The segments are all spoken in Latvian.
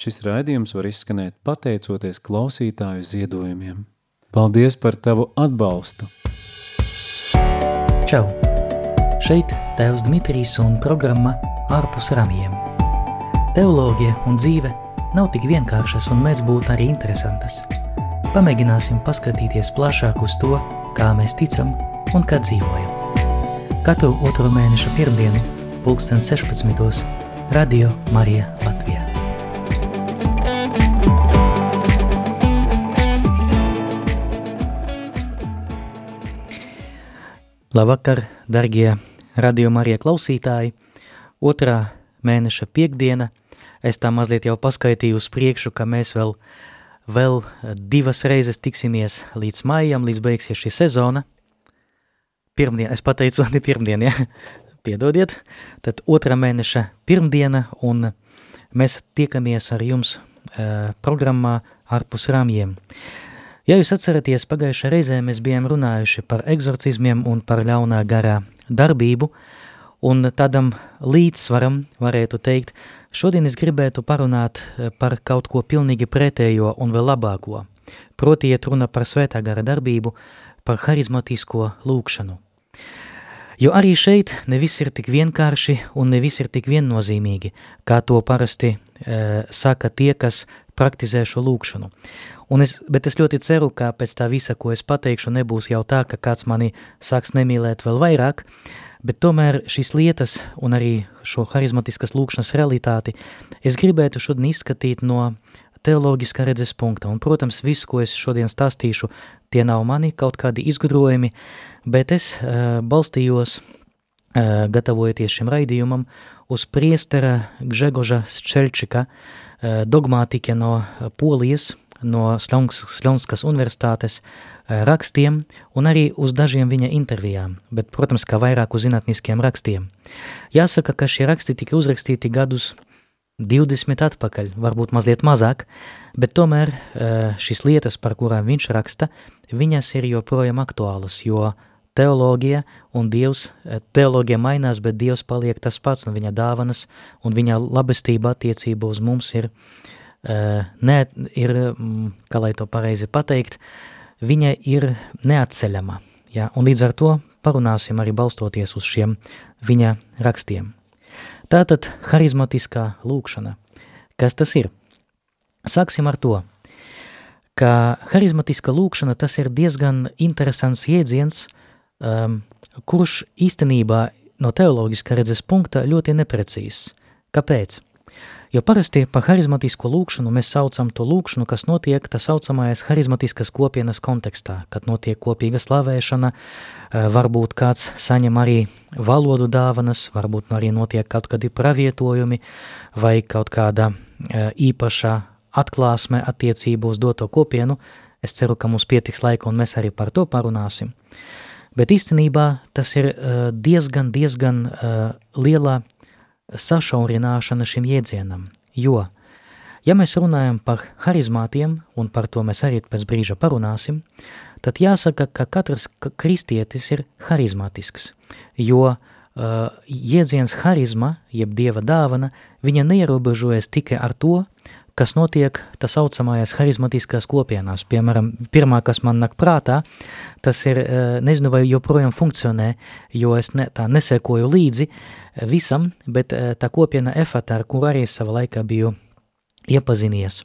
Šis raidījums var izskanēt pateicoties klausītāju ziedojumiem. Paldies par tavu atbalstu! Čau! Šeit Tēvs Dmitrijs un programma Ārpus ramjiem. Teoloģija un dzīve nav tik vienkāršas un mēs būt arī interesantas. Pamēģināsim paskatīties plašāk uz to, kā mēs ticam un kā dzīvojam. Katru otro mēneša pirmdienu, pulksten 16. Radio Marija Latvijā. Labvakar, dargie radījuma arī klausītāji. Otrā mēneša piekdiena. Es tā mazliet jau paskaitīju uz priekšu, ka mēs vēl, vēl divas reizes tiksimies līdz maijam, līdz beigsies šī sezona. Pirmdien, es pateicu, ne pirmdien, ja? piedodiet. Tad otrā mēneša pirmdiena un mēs tiekamies ar jums uh, programmā ārpus rāmjiem. Uh, Ja jūs atceraties, pagājušajā reizē mēs bijām runājuši par egzorcismiem un par ļaunā garā darbību, un tādam līdzsvaram, varētu teikt, šodien es gribētu parunāt eh, par kaut ko pilnīgi pretējo un vēl labāko. Proti iet runa par svētā gara darbību, par harizmatisko lūkšanu. Jo arī šeit ne viss ir tik vienkārši un ne viss ir tik viennozīmīgi, kā to parasti e, saka tie, kas praktizē šo lūkšanu. Es, bet es ļoti ceru, ka pēc tā visa, ko es pateikšu, nebūs jau tā, ka kāds mani sāks nemīlēt vēl vairāk, bet tomēr šīs lietas un arī šo harizmatiskas lūkšanas realitāti es gribētu šodien izskatīt no teoloģiskā redzes punkta. Un, protams, viss, ko es šodien stāstīšu, tie nav mani kaut kādi izgudrojumi, bet es uh, balstījos, uh, gatavojoties šim raidījumam, uz priestera Gžegoža Ščelčika, uh, dogmātike no Polijas, no Sļonskas universitātes eh, rakstiem un arī uz dažiem viņa intervijām, bet, protams, kā vairāk uz zinātniskiem rakstiem. Jāsaka, ka šie raksti tika uzrakstīti gadus 20 atpakaļ, varbūt mazliet mazāk, bet tomēr eh, šīs lietas, par kurām viņš raksta, viņas ir joprojām aktuālas, jo teoloģija un Dievs, eh, teoloģija mainās, bet Dievs paliek tas pats, un viņa dāvanas un viņa labestība attiecība uz mums ir uh, ne, ir, mm, kā lai to pareizi pateikt, viņa ir neatceļama. Ja? Un līdz ar to parunāsim arī balstoties uz šiem viņa rakstiem. Tātad harizmatiskā lūkšana. Kas tas ir? Sāksim ar to, ka harizmatiska lūkšana tas ir diezgan interesants jēdziens, um, kurš īstenībā no teoloģiska redzes punkta ļoti neprecīzs. Kāpēc? Jo parasti par harizmatisko lūkšanu mēs saucam to lūkšanu, kas notiek tā saucamais harizmatiskas kopienas kontekstā, kad notiek kopīga slavēšana, eh, varbūt kāds saņem arī valodu dāvanas, varbūt arī notiek kaut kādi pravietojumi vai kaut kāda eh, īpaša atklāsme attiecību uz doto kopienu. Es ceru, ka mums pietiks laika un mēs arī par to parunāsim. Bet īstenībā tas ir eh, diezgan, diezgan liela sašaurināšana šim jēdzienam, jo, ja mēs runājam par harizmātiem, un par to mēs arī pēc brīža parunāsim, tad jāsaka, ka katrs kristietis ir harizmātisks, jo uh, jēdziens harizma, jeb dieva dāvana, viņa neierobežojas tikai ar to, kas notiek tā saucamajās harizmatiskās kopienās. Piemēram, pirmā, kas man nāk prātā, tas ir, nezinu, vai joprojām funkcionē, jo es ne, tā nesekoju līdzi visam, bet tā kopiena efata, ar kur arī sava laikā biju iepazinies.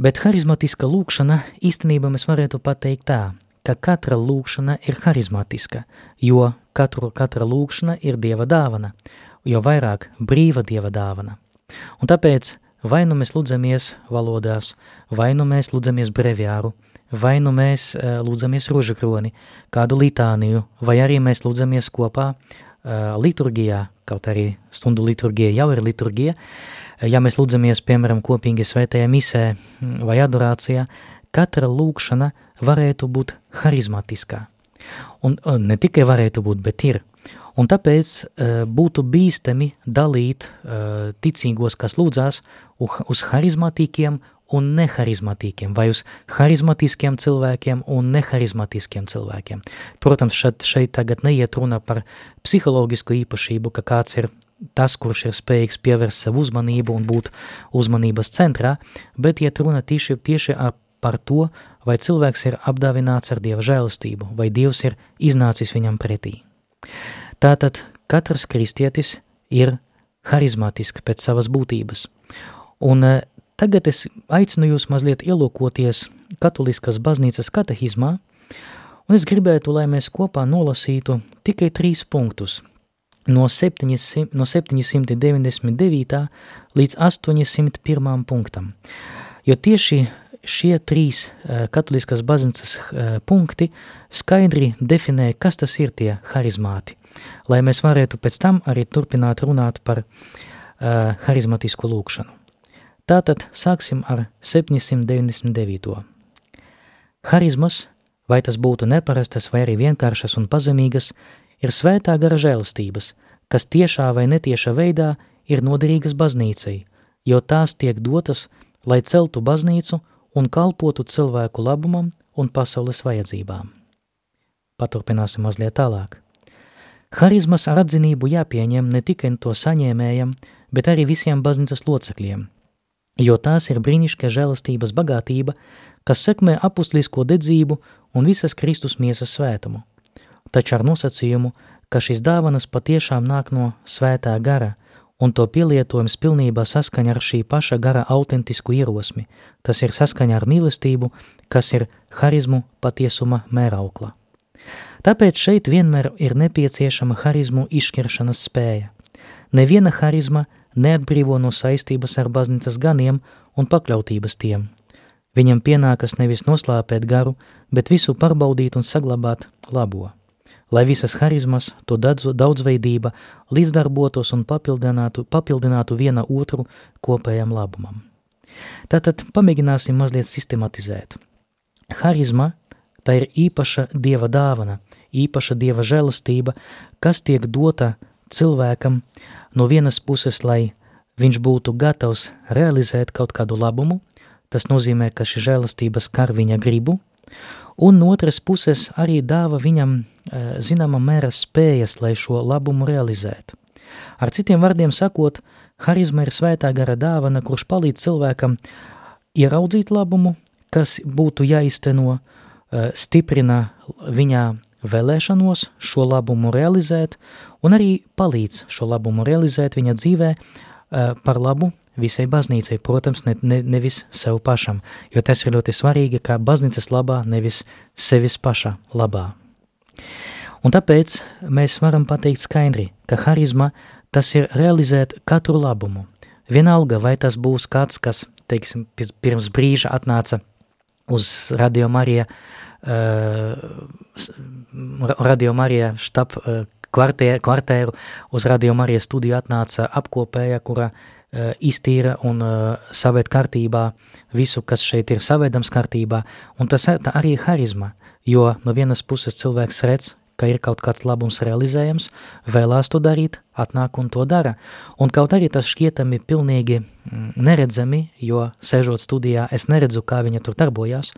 Bet harizmatiska lūkšana īstenībā mēs varētu pateikt tā, ka katra lūkšana ir harizmatiska, jo katru, katra lūkšana ir Dieva dāvana, jo vairāk brīva Dieva dāvana. Un tāpēc Vai nu mēs lūdzamies valodās, vai nu mēs lūdzamies breviāru, vai nu mēs uh, lūdzamies rožakroni, kādu litāniju, vai arī mēs lūdzamies kopā uh, liturgijā, kaut arī stundu liturgija jau ir liturgija, ja mēs lūdzamies, piemēram, kopīgi svētajā misē vai adorācijā, katra lūkšana varētu būt harizmatiskā. Un, un ne tikai varētu būt, bet ir. Un tāpēc uh, būtu bīstami dalīt uh, ticīgos, kas lūdzās, uz harizmatīkiem un neharizmatīkiem, vai uz harizmatiskiem cilvēkiem un neharizmatiskiem cilvēkiem. Protams, šeit, šeit tagad neiet runa par psiholoģisku īpašību, ka kāds ir tas, kurš ir spējīgs pievērst savu uzmanību un būt uzmanības centrā, bet iet runa tieši, tieši par to, vai cilvēks ir apdāvināts ar Dieva žēlastību, vai Dievs ir iznācis viņam pretī. Tātad katrs kristietis ir harizmātisks pēc savas būtības. Un eh, tagad es aicinu jūs mazliet ielūkoties katoliskas baznīcas katehizmā, un es gribētu, lai mēs kopā nolasītu tikai trīs punktus – no, 700, no 799. līdz 801. punktam. Jo tieši šie trīs uh, katoliskās baznīcas uh, punkti skaidri definē, kas tas ir tie harizmāti, lai mēs varētu pēc tam arī turpināt runāt par uh, harizmatisku lūkšanu. Tātad sāksim ar 799. Harizmas, vai tas būtu neparastas vai arī vienkāršas un pazemīgas, ir svētā gara žēlastības, kas tiešā vai netieša veidā ir noderīgas baznīcai, jo tās tiek dotas, lai celtu baznīcu un kalpotu cilvēku labumam un pasaules vajadzībām. Paturpināsim mazliet tālāk. Harizmas ar atzinību jāpieņem ne tikai to saņēmējam, bet arī visiem baznīcas locekļiem, jo tās ir brīnišķīga žēlastības bagātība, kas sekmē apustlisko dedzību un visas Kristus miesas svētumu taču ar nosacījumu, ka šīs dāvanas patiešām nāk no svētā gara, un to pielietojums pilnībā saskaņa ar šī paša gara autentisku ierosmi, tas ir saskaņa ar mīlestību, kas ir harizmu patiesuma mēraukla. Tāpēc šeit vienmēr ir nepieciešama harizmu izšķiršanas spēja. Neviena harizma neatbrīvo no saistības ar baznīcas ganiem un pakļautības tiem. Viņam pienākas nevis noslāpēt garu, bet visu pārbaudīt un saglabāt labo lai visas harizmas, to daudzveidība līdzdarbotos un papildinātu, papildinātu viena otru kopējam labumam. Tātad pamēģināsim mazliet sistematizēt. Harizma – tā ir īpaša dieva dāvana, īpaša dieva žēlastība, kas tiek dota cilvēkam no vienas puses, lai viņš būtu gatavs realizēt kaut kādu labumu, tas nozīmē, ka šī žēlastība skar viņa gribu, un no otras puses arī dāva viņam e, zināma mēra spējas, lai šo labumu realizētu. Ar citiem vārdiem sakot, harizma ir svētā gara dāvana, kurš palīdz cilvēkam ieraudzīt labumu, kas būtu jāizteno, e, stiprina viņā vēlēšanos šo labumu realizēt un arī palīdz šo labumu realizēt viņa dzīvē e, par labu visai baznīcai, protams, ne, ne, nevis sev pašam, jo tas ir ļoti svarīgi, kā baznīcas labā, nevis sevis paša labā. Un tāpēc mēs varam pateikt skaidri, ka harizma tas ir realizēt katru labumu. Vienalga, vai tas būs kāds, kas, teiksim, pirms brīža atnāca uz Radio Marija, uh, Radio Marija štab kvartē, kvartēru, uz Radio Marija studiju atnāca apkopēja, kura Eh, iztīra un saved kārtībā visu, kas šeit ir savedams kārtībā, un tas arī harizma, jo no vienas puses cilvēks redz, ka ir kaut kāds labums realizējams, vēlās to darīt, atnāk un to dara. Un kaut arī tas šķietami pilnīgi mm, neredzami, jo sežot studijā es neredzu, kā viņa tur darbojās,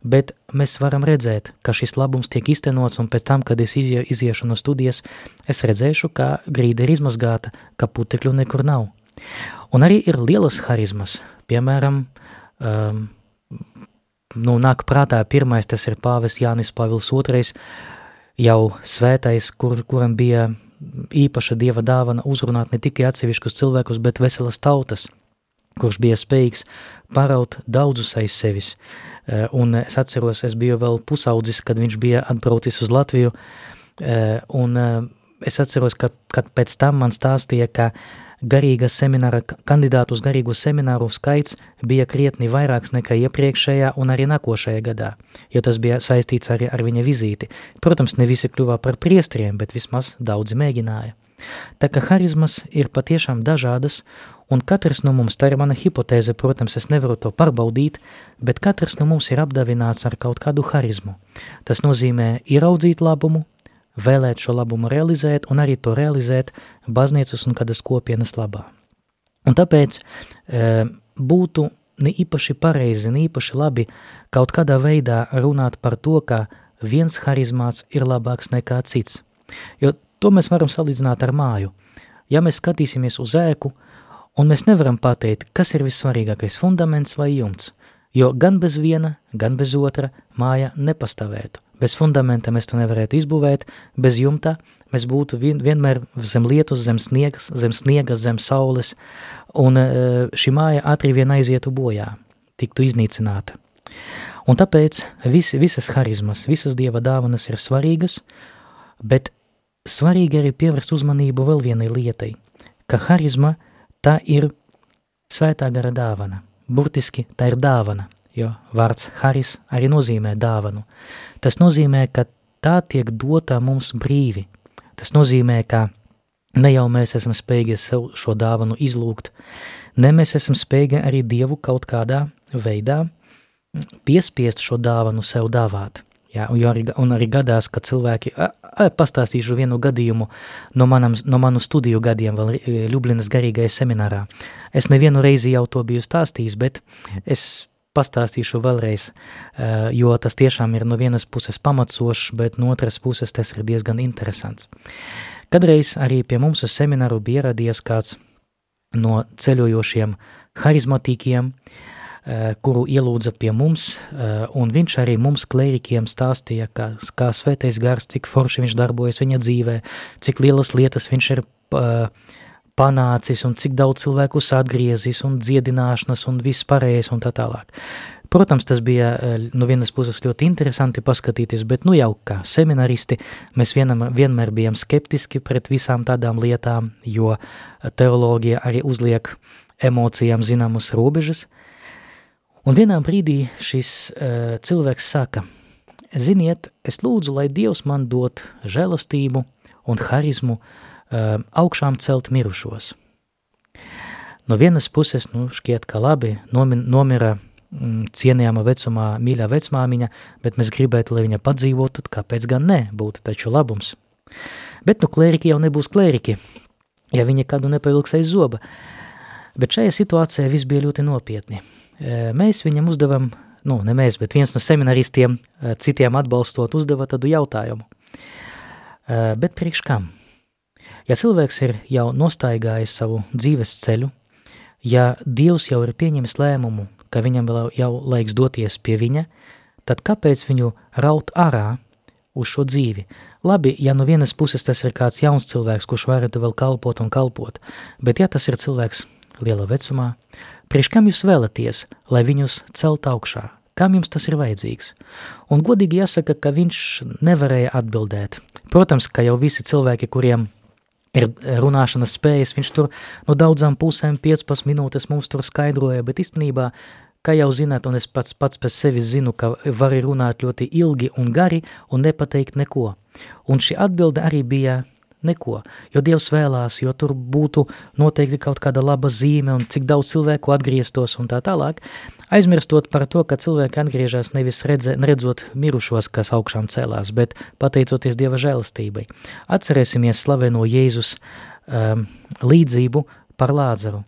bet mēs varam redzēt, ka šis labums tiek iztenots, un pēc tam, kad es izie, iziešu no studijas, es redzēšu, ka grīda ir izmazgāta, ka putekļu nekur nav. Un arī ir lielas harizmas, piemēram, um, nu, nāk prātā pirmais, tas ir pāvis Jānis Pāvils II, jau svētais, kur, kuram bija īpaša dieva dāvana uzrunāt ne tikai atsevišķus cilvēkus, bet veselas tautas, kurš bija spējīgs paraut daudzus aiz sevis. Uh, un es atceros, es biju vēl pusaudzis, kad viņš bija atbraucis uz Latviju, uh, un uh, es atceros, ka, kad pēc tam man stāstīja, ka garīga semināra, kandidātu uz garīgo semināru skaits bija krietni vairāks nekā iepriekšējā un arī nākošajā gadā, jo tas bija saistīts arī ar viņa vizīti. Protams, ne visi kļuvā par priestriem, bet vismaz daudzi mēģināja. Tā kā harizmas ir patiešām dažādas, un katrs no mums, tā ir mana hipotēze, protams, es nevaru to pārbaudīt, bet katrs no mums ir apdavināts ar kaut kādu harizmu. Tas nozīmē ieraudzīt labumu, vēlēt šo labumu realizēt un arī to realizēt baznīcas un kādas kopienas labā. Un tāpēc e, būtu ne īpaši pareizi, ne īpaši labi kaut kādā veidā runāt par to, ka viens harizmāts ir labāks nekā cits. Jo to mēs varam salīdzināt ar māju. ja mēs skatīsimies uz ēku, un mēs nevaram pateikt, kas ir vissvarīgākais fundaments vai jumts, jo gan bez viena, gan bez otra māja nepastāvētu. Bez fundamenta mēs to nevarētu izbūvēt, bez jumta mēs būtu vien, vienmēr zem lietus, zem sniegas, zem sniega, zem saules, un e, šī māja ātri vien aizietu bojā, tiktu iznīcināta. Un tāpēc visi, visas harizmas, visas dieva dāvanas ir svarīgas, bet svarīgi arī pievērst uzmanību vēl vienai lietai, ka harizma tā ir svētā gara dāvana. Burtiski tā ir dāvana, jo vārds haris arī nozīmē dāvanu. Tas nozīmē, ka tā tiek dotā mums brīvi. Tas nozīmē, ka ne jau mēs esam spējīgi sev šo dāvanu izlūgt, ne mēs esam spējīgi arī Dievu kaut kādā veidā piespiest šo dāvanu sev dāvāt. Jā, un, arī, un arī gadās, ka cilvēki, a, a, pastāstīšu vienu gadījumu no, manam, no manu studiju gadiem vēl Ljublinas garīgajā seminārā. Es nevienu reizi jau to biju stāstījis, bet es pastāstīšu vēlreiz, eh, jo tas tiešām ir no vienas puses pamatsošs, bet no otras puses tas ir diezgan interesants. Kadreiz arī pie mums uz semināru bija ieradies kāds no ceļojošiem harizmatīkiem, eh, kuru ielūdza pie mums, eh, un viņš arī mums klērikiem stāstīja, kā, kā svētais gars, cik forši viņš darbojas viņa dzīvē, cik lielas lietas viņš ir uh, panācis un cik daudz cilvēkus atgriezis un dziedināšanas un viss pārējais un tā tālāk. Protams, tas bija eh, no vienas puses ļoti interesanti paskatīties, bet nu jau kā seminaristi mēs vienam, vienmēr bijām skeptiski pret visām tādām lietām, jo teoloģija arī uzliek emocijām zināmas robežas. Un vienā brīdī šis uh, cilvēks saka, ziniet, es lūdzu, lai Dievs man dot žēlastību un harizmu uh, augšām celt mirušos. No vienas puses, nu, šķiet, ka labi, nomira mm, cienījama vecumā mīļā vecmāmiņa, bet mēs gribētu, lai viņa padzīvotu, kāpēc gan ne, būtu taču labums. Bet nu klēriki jau nebūs klēriki, ja viņi kādu nepavilks aiz zoba. Bet šajā situācijā viss bija ļoti nopietni. E, mēs viņam uzdevam, nu, ne mēs, bet viens no seminaristiem e, citiem atbalstot uzdeva tādu jautājumu. E, bet priekš kam? Ja cilvēks ir jau nostaigājis savu dzīves ceļu, ja Dievs jau ir pieņemis lēmumu, ka viņam jau laiks doties pie viņa, tad kāpēc viņu raut ārā uz šo dzīvi? Labi, ja no vienas puses tas ir kāds jauns cilvēks, kurš varētu vēl kalpot un kalpot, bet ja tas ir cilvēks liela vecumā, priekš kam jūs vēlaties, lai viņus celt augšā? Kam jums tas ir vajadzīgs? Un godīgi jāsaka, ka viņš nevarēja atbildēt. Protams, ka jau visi cilvēki, kuriem ir runāšanas spējas, viņš tur no daudzām pusēm 15 minūtes mums tur skaidroja, bet īstenībā, kā jau zināt, un es pats, pats pēc sevis zinu, ka var runāt ļoti ilgi un gari un nepateikt neko. Un šī atbilde arī bija neko, jo Dievs vēlās, jo tur būtu noteikti kaut kāda laba zīme un cik daudz cilvēku atgrieztos un tā tālāk, aizmirstot par to, ka cilvēki atgriežas nevis redze, redzot mirušos, kas augšām celās, bet pateicoties Dieva žēlastībai. Atcerēsimies slaveno Jēzus um, līdzību par Lāzaru,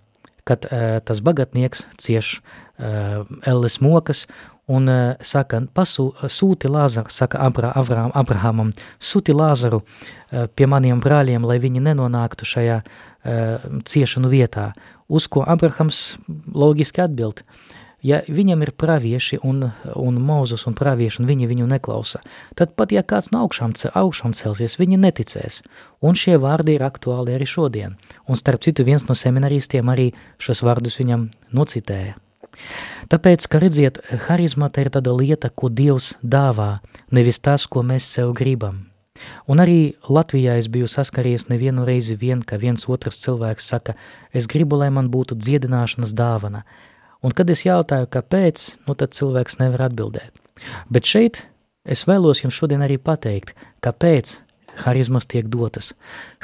kad uh, tas bagatnieks cieš uh, elles mokas un uh, saka, pasū, sūti Lāzaru, saka Abra, Abraham, Abrahamam, sūti Lāzaru uh, pie maniem brāļiem, lai viņi nenonāktu šajā uh, ciešanu vietā, uz ko Abrahams logiski atbild, uh, ja viņam ir pravieši un, un mūzus un pravieši, un viņi viņu neklausa, tad pat ja kāds no augšām, augšām celsies, viņi neticēs. Un šie vārdi ir aktuāli arī šodien. Un starp citu viens no seminaristiem arī šos vārdus viņam nocitēja. Tāpēc, ka redziet, harizmata ir tāda lieta, ko Dievs dāvā, nevis tas, ko mēs sev gribam. Un arī Latvijā es biju saskaries nevienu reizi vien, ka viens otrs cilvēks saka, es gribu, lai man būtu dziedināšanas dāvana, Un kad es jautāju, kāpēc, nu tad cilvēks nevar atbildēt. Bet šeit es vēlos jums šodien arī pateikt, kāpēc harizmas tiek dotas.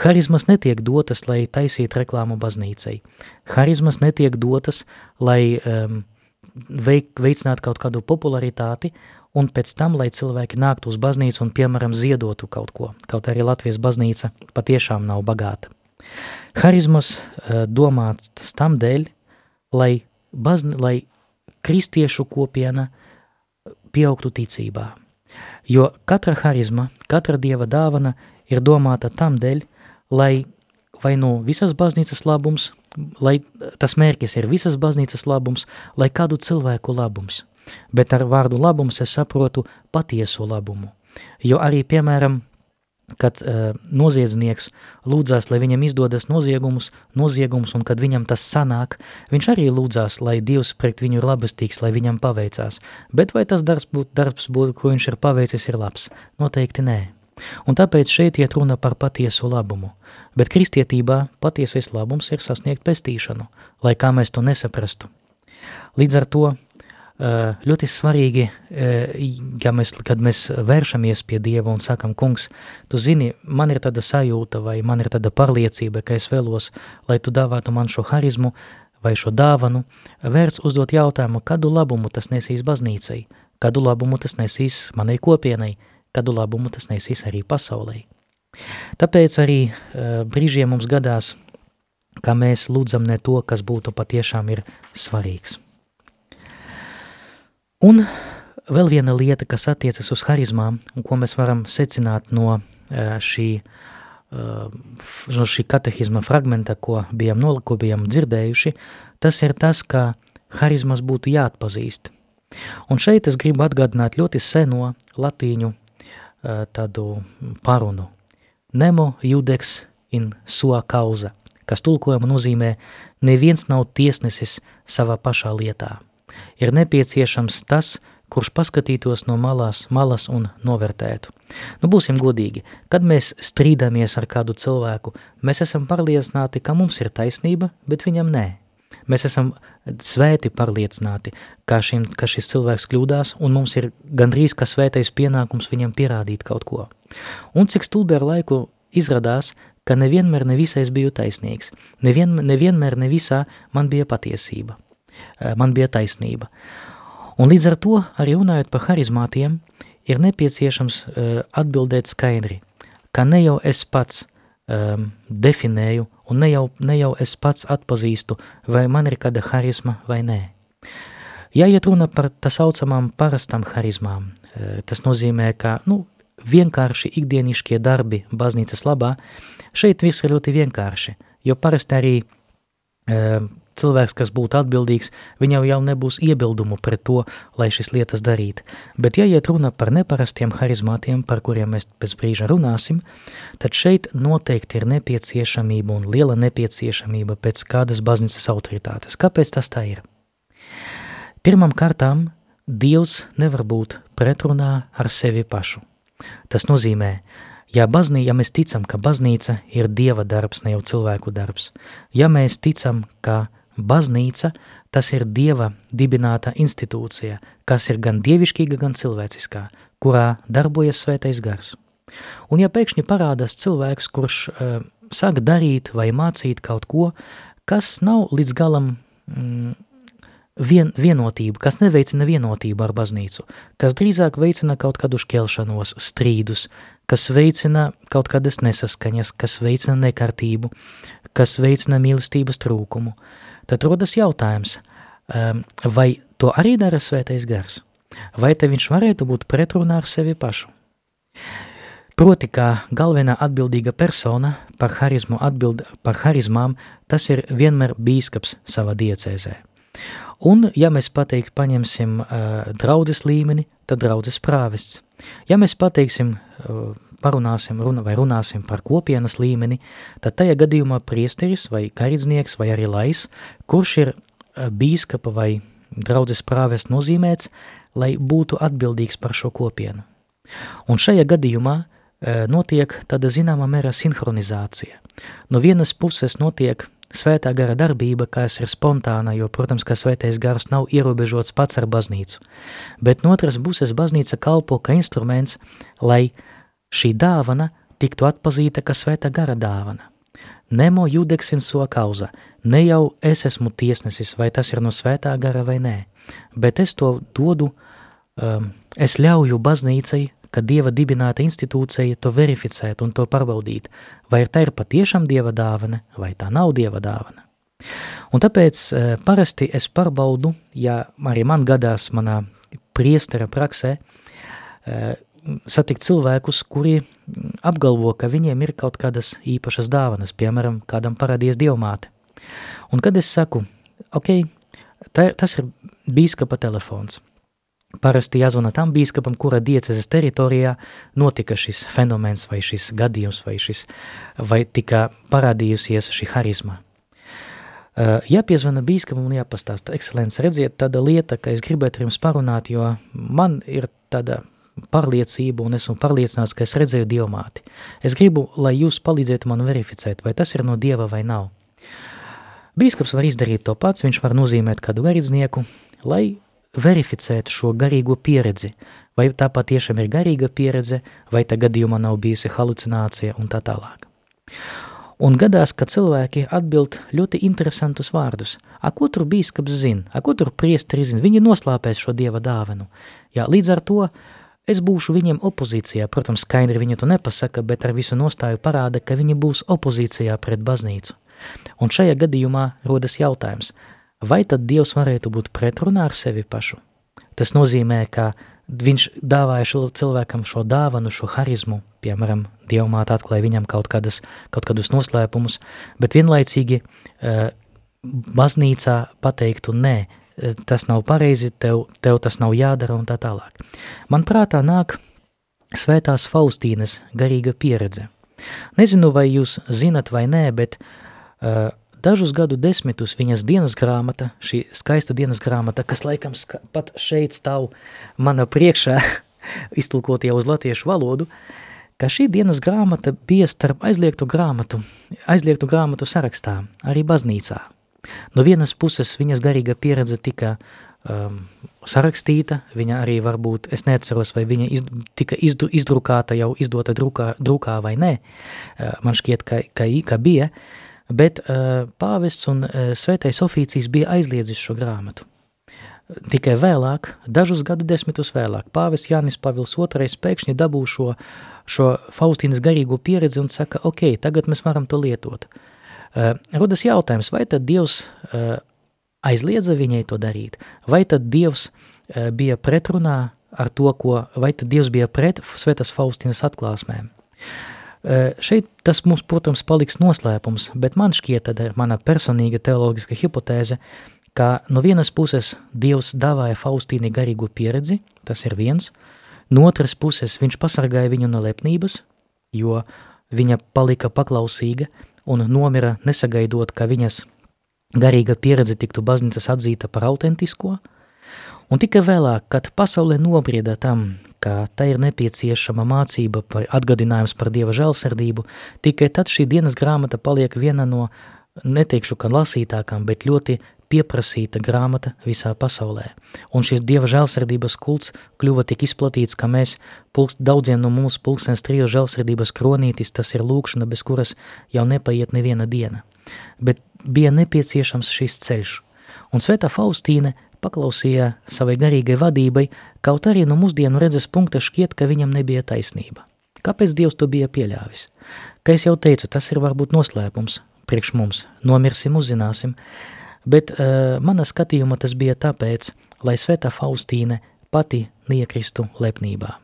Harizmas netiek dotas, lai taisītu reklāmu baznīcai. Harizmas netiek dotas, lai um, veik, veicinātu kaut kādu popularitāti, un pēc tam, lai cilvēki nāktu uz baznīcu un, piemēram, ziedotu kaut ko, kaut arī Latvijas baznīca patiešām nav bagāta. Harizmas uh, domāts tam dēļ, lai bazni, lai kristiešu kopiena pieaugtu ticībā. Jo katra harizma, katra dieva dāvana ir domāta tam dēļ, lai vai nu visas baznīcas labums, lai tas mērķis ir visas baznīcas labums, lai kādu cilvēku labums. Bet ar vārdu labums es saprotu patieso labumu. Jo arī, piemēram, kad uh, noziedznieks lūdzās, lai viņam izdodas noziegumus, noziegums, un kad viņam tas sanāk, viņš arī lūdzās, lai Dievs pret viņu ir labestīgs, lai viņam paveicās. Bet vai tas darbs, būt, darbs būt, ko viņš ir paveicis, ir labs? Noteikti nē. Un tāpēc šeit iet runa par patiesu labumu. Bet kristietībā patiesais labums ir sasniegt pestīšanu, lai kā mēs to nesaprastu. Līdz ar to ļoti svarīgi, ja mēs, kad mēs vēršamies pie Dieva un sakam, kungs, tu zini, man ir tāda sajūta vai man ir tāda pārliecība, ka es vēlos, lai tu dāvātu man šo harizmu vai šo dāvanu, vērts uzdot jautājumu, kādu labumu tas nesīs baznīcai, kādu labumu tas nesīs manai kopienai, kādu labumu tas nesīs arī pasaulē. Tāpēc arī brīžiem mums gadās, ka mēs lūdzam ne to, kas būtu patiešām ir svarīgs. Un vēl viena lieta, kas attiecas uz harizmām, un ko mēs varam secināt no uh, šī, uh, no šī katehizma fragmenta, ko bijām, nol, ko bijām dzirdējuši, tas ir tas, ka harizmas būtu jāatpazīst. Un šeit es gribu atgādināt ļoti seno latīņu tādu parunu. Nemo judex in sua causa, kas tulkojuma nozīmē neviens nav tiesnesis savā pašā lietā. Ir nepieciešams tas, kurš paskatītos no malās, malas un novērtētu. Nu, būsim godīgi, kad mēs strīdamies ar kādu cilvēku, mēs esam pārliecināti, ka mums ir taisnība, bet viņam nē. Mēs esam svēti pārliecināti, ka, šim, ka šis cilvēks kļūdās, un mums ir gandrīz kā svētais pienākums viņam pierādīt kaut ko. Un cik stulbi ar laiku izradās, ka nevienmēr nevisai es biju taisnīgs, nevien, nevienmēr nevisā man bija patiesība, man bija taisnība. Un līdz ar to, arī runājot par harizmātiem, ir nepieciešams uh, atbildēt skaidri, ka ne jau es pats um, definēju un ne jau, ne jau es pats atpazīstu, vai man ir kāda harizma vai nē. Ja iet runa par tā saucamām parastām harizmām, e, tas nozīmē, ka nu, vienkārši ikdieniškie darbi baznīcas labā, šeit viss ir ļoti vienkārši, jo parasti arī e, cilvēks, kas būtu atbildīgs, viņam jau nebūs iebildumu pret to, lai šis lietas darīt. Bet ja iet runa par neparastiem harizmātiem, par kuriem mēs pēc brīža runāsim, tad šeit noteikti ir nepieciešamība un liela nepieciešamība pēc kādas baznīcas autoritātes. Kāpēc tas tā ir? Pirmam kārtām Dievs nevar būt pretrunā ar sevi pašu. Tas nozīmē, Ja, baznī, ja mēs ticam, ka baznīca ir Dieva darbs, ne jau cilvēku darbs, ja mēs ticam, ka Baznīca tas ir Dieva dibināta institūcija, kas ir gan dievišķīga, gan cilvēciskā, kurā darbojas svētais gars. Un ja pēkšņi parādās cilvēks, kurš uh, sāk darīt vai mācīt kaut ko, kas nav līdz galam mm, vien, vienotība, kas neveicina vienotību ar baznīcu, kas drīzāk veicina kaut kādu šķelšanos, strīdus, kas veicina kaut kādas nesaskaņas, kas veicina nekārtību, kas veicina mīlestības trūkumu. Uh, tad rodas jautājums, ehm, vai to arī dara svētais gars? Vai te viņš varētu būt pretrunā ar sevi pašu? Proti, kā galvenā atbildīga persona par, harizmu atbild, par harizmām, tas ir vienmēr bīskaps savā diecēzē. Un, ja mēs pateikt, paņemsim uh, draudzes līmeni, tad draudzes prāvests. Ja mēs pateiksim uh, parunāsim runa, vai runāsim par kopienas līmeni, tad tajā gadījumā priesteris vai garīdznieks vai arī lais, kurš ir eh, bīskapa vai draudzes prāves nozīmēts, lai būtu atbildīgs par šo kopienu. Un šajā gadījumā e, notiek tāda zināma mērā sinhronizācija. No vienas puses notiek svētā gara darbība, kas ir spontāna, jo, protams, ka svētais gars nav ierobežots pats ar baznīcu, bet no otras puses baznīca kalpo kā instruments, lai šī dāvana tiktu atpazīta kā svēta gara dāvana. Nemo judeksin so kauza, ne jau es esmu tiesnesis, vai tas ir no svētā gara vai nē, bet es to dodu, um, es ļauju baznīcai, ka Dieva dibināta institūcija to verificēt un to pārbaudīt, vai tā ir patiešām Dieva dāvana, vai tā nav Dieva dāvana. Un tāpēc uh, parasti es pārbaudu, ja arī man gadās manā priestera praksē, uh, satikt cilvēkus, kuri apgalvo, ka viņiem ir kaut kādas īpašas dāvanas, piemēram, kādam parādījies dievmāte. Un kad es saku, ok, tā, tas ir bīskapa telefons. Parasti jāzvana tam bīskapam, kura diecezes teritorijā notika šis fenomens vai šis gadījums vai, šis, vai tika parādījusies šī harizma. Uh, jāpiezvana bīskapam un jāpastāsta, ekscelents, redziet, tāda lieta, ka es gribētu ar jums parunāt, jo man ir tāda pārliecība un esmu pārliecināts, ka es redzēju dievmāti. Es gribu, lai jūs palīdzētu man verificēt, vai tas ir no dieva vai nav. Bīskaps var izdarīt to pats, viņš var nozīmēt kādu garīdznieku, lai verificētu šo garīgo pieredzi, vai tā patiešām ir garīga pieredze, vai tā gadījumā nav bijusi halucinācija un tā tālāk. Un gadās, ka cilvēki atbild ļoti interesantus vārdus. A, ko tur bīskaps zina? A, ko tur priestri zina? Viņi noslāpēs šo dieva dāvanu. Jā, līdz ar to es būšu viņiem opozīcijā. Protams, skaidri viņi to nepasaka, bet ar visu nostāju parāda, ka viņi būs opozīcijā pret baznīcu. Un šajā gadījumā rodas jautājums, vai tad Dievs varētu būt pretrunā ar sevi pašu? Tas nozīmē, ka viņš dāvāja šo cilvēkam šo dāvanu, šo harizmu, piemēram, Dievmāte atklāja viņam kaut, kādas, kaut kādus noslēpumus, bet vienlaicīgi uh, baznīcā pateiktu nē, eh, tas nav pareizi, tev, tev tas nav jādara un tā tālāk. Man prātā nāk svētās Faustīnes garīga pieredze. Nezinu, vai jūs zinat vai nē, bet Uh, dažus gadu desmitus viņas dienas grāmata, šī skaista dienas grāmata, kas laikam pat šeit stāv mana priekšā, iztulkot jau uz latviešu valodu, ka šī dienas grāmata bija starp aizliegtu grāmatu, aizliegtu grāmatu sarakstā, arī baznīcā. No vienas puses viņas garīga pieredze tika um, sarakstīta, viņa arī varbūt, es neatceros, vai viņa iz, tika izdru, izdrukāta jau izdota drukā, drukā vai nē, uh, man šķiet, ka, ka, ka bija, uh, bet uh, pāvests un uh, svētais oficijas bija aizliedzis šo grāmatu. Tikai vēlāk, dažus gadu desmitus vēlāk, pāvests Jānis Pavils II pēkšņi dabū šo, šo Faustīnas garīgo pieredzi un saka, ok, tagad mēs varam to lietot. Uh, rodas jautājums, vai tad Dievs uh, aizliedza viņai to darīt, vai tad Dievs uh, bija pretrunā ar to, ko, vai tad Dievs bija pret Svētas Faustīnas atklāsmēm. Uh, Šeit tas mums, protams, paliks noslēpums, bet man šķiet, tad mana personīga teoloģiska hipotēze, ka no vienas puses Dievs davāja Faustīni garīgu pieredzi, tas ir viens, no otras puses viņš pasargāja viņu no lepnības, jo viņa palika paklausīga un nomira nesagaidot, ka viņas garīga pieredze tiktu baznīcas atzīta par autentisko, Un tikai vēlāk, kad pasaulē nobrieda tam, ka tā ir nepieciešama mācība par atgadinājums par Dieva žēlsirdību, tikai tad šī dienas grāmata paliek viena no, neteikšu, ka lasītākām, bet ļoti pieprasīta grāmata visā pasaulē. Un šis Dieva žēlsirdības kults kļuva tik izplatīts, ka mēs, pulkst, daudziem no mūsu pulkstens trijo žēlsirdības kronītis, tas ir lūkšana, bez kuras jau nepaiet neviena diena. Bet bija nepieciešams šis ceļš. Un Svētā Faustīne paklausīja savai garīgai vadībai, kaut arī no mūsdienu redzes punkta šķiet, ka viņam nebija taisnība. Kāpēc Dievs to bija pieļāvis? Kā es jau teicu, tas ir varbūt noslēpums priekš mums, nomirsim, uzzināsim, bet uh, mana skatījuma tas bija tāpēc, lai svētā Faustīne pati neiekristu lepnībā.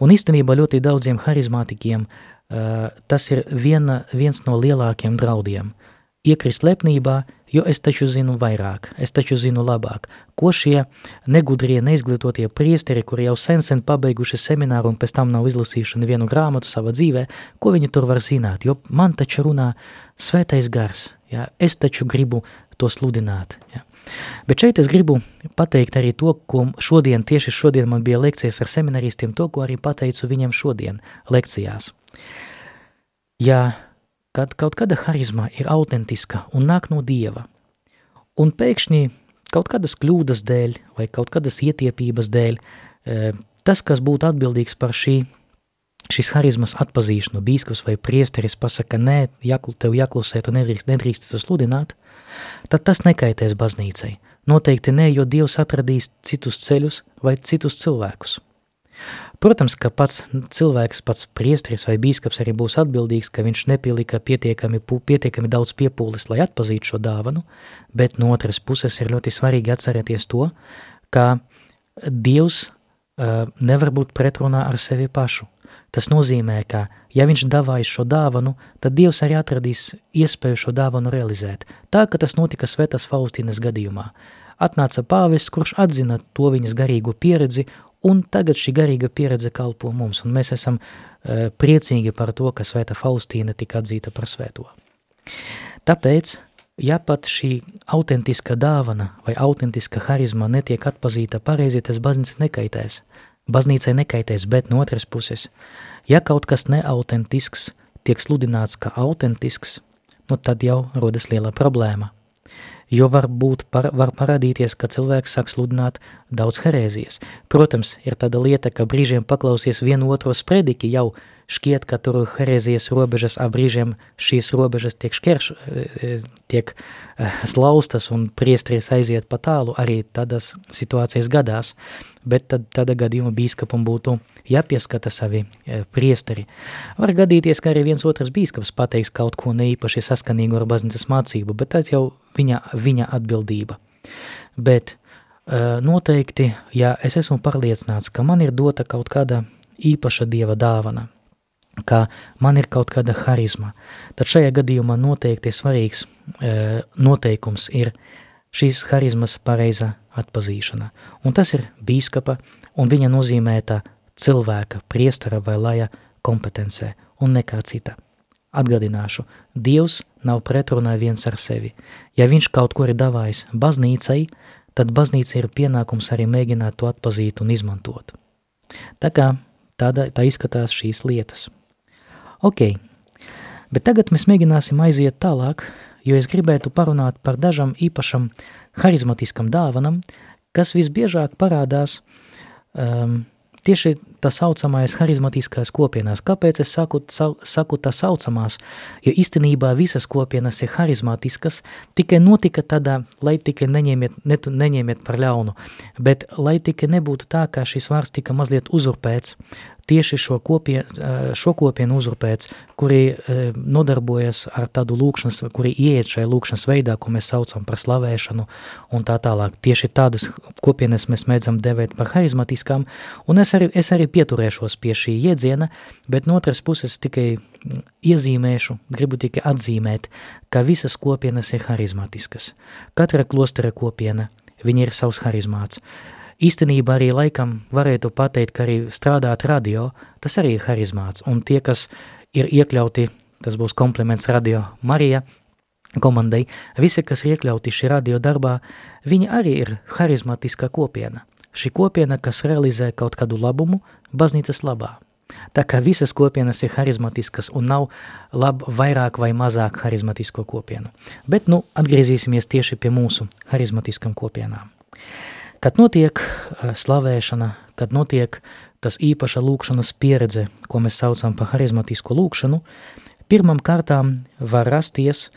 Un īstenībā ļoti daudziem harizmātikiem uh, tas ir viena, viens no lielākiem draudiem. Iekrist lepnībā, jo es taču zinu vairāk, es taču zinu labāk, ko šie negudrie, neizglītotie priesteri, kuri jau sen sen pabeiguši semināru un pēc tam nav izlasījuši nevienu grāmatu savā dzīvē, ko viņi tur var zināt, jo man taču runā svētais gars, ja? es taču gribu to sludināt. Ja? Bet šeit es gribu pateikt arī to, ko šodien, tieši šodien man bija lekcijas ar seminaristiem, to, ko arī pateicu viņiem šodien lekcijās. Ja kad kaut kāda harizma ir autentiska un nāk no Dieva, un pēkšņi kaut kādas kļūdas dēļ vai kaut kādas ietiepības dēļ, e, tas, kas būtu atbildīgs par šī, šīs harizmas atpazīšanu, bīskaps vai priesteris pasaka, nē, jaklu, tev jaklusē, tu nedrīkst, nedrīkst to sludināt, tad tas nekaitēs baznīcai. Noteikti nē, jo Dievs atradīs citus ceļus vai citus cilvēkus. Protams, ka pats cilvēks, pats priestris vai bīskaps arī būs atbildīgs, ka viņš nepielika pietiekami, pietiekami daudz piepūles, lai atpazītu šo dāvanu, bet no otras puses ir ļoti svarīgi atcerēties to, ka Dievs uh, nevar būt pretrunā ar sevi pašu. Tas nozīmē, ka, ja viņš davājas šo dāvanu, tad Dievs arī atradīs iespēju šo dāvanu realizēt. Tā, ka tas notika Svetas Faustīnas gadījumā. Atnāca pāvests, kurš atzina to viņas garīgo pieredzi, un tagad šī garīga pieredze kalpo mums, un mēs esam uh, priecīgi par to, ka Sveta Faustīna tika atzīta par svēto. Tāpēc, ja pat šī autentiska dāvana vai autentiska harizma netiek atpazīta pareizi, tas baznīca nekaitēs. Baznīcai nekaitēs, bet no otras puses, ja kaut kas neautentisks tiek sludināts kā autentisks, nu tad jau rodas liela problēma. Jo var, būt, par, var parādīties, ka cilvēks sāk sludināt daudz herēzijas. Protams, ir tāda lieta, ka brīžiem paklausies vienu otro sprediķi jau šķiet, ka tur herēzijas robežas ap brīžiem šīs robežas tiek šķerš, e, e, tiek e, slaustas un priestries aiziet pa tālu, arī tādas situācijas gadās, bet tad tādā gadījumā bīskapam būtu jāpieskata savi priesteri. Var gadīties, ka arī viens otrs bīskaps pateiks kaut ko neīpaši saskanīgu ar baznīcas mācību, bet tas jau viņa, viņa atbildība. Bet noteikti, ja es esmu pārliecināts, ka man ir dota kaut kāda īpaša dieva dāvana – ka man ir kaut kāda harizma, tad šajā gadījumā noteikti svarīgs e, noteikums ir šīs harizmas pareiza atpazīšana. Un tas ir bīskapa un viņa nozīmēta cilvēka, priestara vai laja kompetencē un nekā cita. Atgādināšu, Dievs nav pretrunā viens ar sevi. Ja viņš kaut ko ir davājis baznīcai, tad baznīca ir pienākums arī mēģināt to atpazīt un izmantot. Tā kā tāda, tā izskatās šīs lietas. Ok, bet tagad mēs mēģināsim aiziet tālāk, jo es gribētu parunāt par dažam īpašam harizmatiskam dāvanam, kas visbiežāk parādās um, tieši tā saucamais harizmatiskās kopienās. Kāpēc es saku, sa, saku tā saucamās? Jo īstenībā visas kopienas ir harizmatiskas, tikai notika tādā, lai tikai neņemiet, ne, neņemiet par ļaunu, bet lai tikai nebūtu tā, ka šis vārds tika mazliet uzurpēts, tieši šo, kopie, šo kopienu uzrupēts, kuri nodarbojas ar tādu lūkšanas, kuri ieiet šajā lūkšanas veidā, ko mēs saucam par slavēšanu un tā tālāk. Tieši tādas kopienas mēs mēdzam devēt par harizmatiskām, un es arī, es arī pieturēšos pie šī iedziena, bet no otras puses tikai iezīmēšu, gribu tikai atzīmēt, ka visas kopienas ir harizmatiskas. Katra klostera kopiena, viņa ir savs harizmāts. Īstenībā arī laikam varētu pateikt, ka arī strādāt radio, tas arī ir harizmāts, un tie, kas ir iekļauti, tas būs kompliments radio Marija komandai, visi, kas ir iekļauti šī radio darbā, viņi arī ir harizmatiskā kopiena. Šī kopiena, kas realizē kaut kādu labumu baznīcas labā. Tā kā visas kopienas ir harizmatiskas un nav lab, vairāk vai mazāk harizmatisko kopienu. Bet, nu, atgriezīsimies tieši pie mūsu harizmatiskam kopienām. Kad notiek eh, slavēšana, kad notiek tas īpaša lūkšanas pieredze, ko mēs saucam par harizmatisko lūkšanu, pirmam kārtām var rasties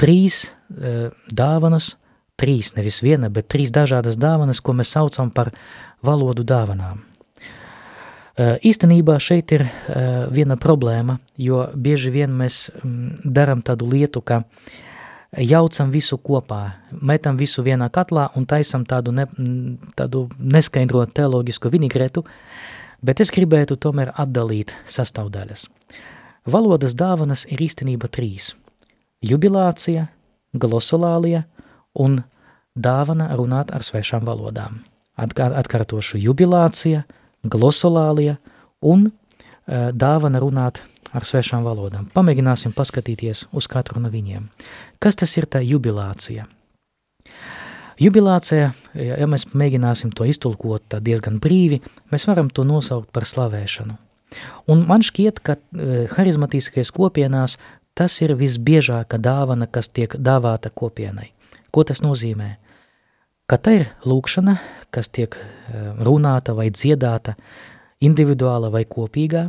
trīs e, dāvanas, trīs, nevis viena, bet trīs dažādas dāvanas, ko mēs saucam par valodu dāvanām. E, īstenībā šeit ir e, viena problēma, jo bieži vien mēs m, daram tādu lietu, ka jaucam visu kopā, metam visu vienā katlā un taisam tādu, ne, tādu neskaidrotu teoloģisku vinigretu, bet es gribētu tomēr atdalīt sastāvdaļas. Valodas dāvanas ir īstenība trīs – jubilācija, glosolālija un dāvana runāt ar svešām valodām. Atkār, atkārtošu jubilācija, glosolālija un uh, dāvana runāt ar svešām valodām. Pamēģināsim paskatīties uz katru no viņiem. Kas tas ir tā jubilācija? Jubilācija, ja mēs mēģināsim to iztulkot diezgan brīvi, mēs varam to nosaukt par slavēšanu. Un man šķiet, ka e, harizmatiskajās kopienās tas ir visbiežākā dāvana, kas tiek dāvāta kopienai. Ko tas nozīmē? Ka tā ir lūkšana, kas tiek e, runāta vai dziedāta individuāla vai kopīgā,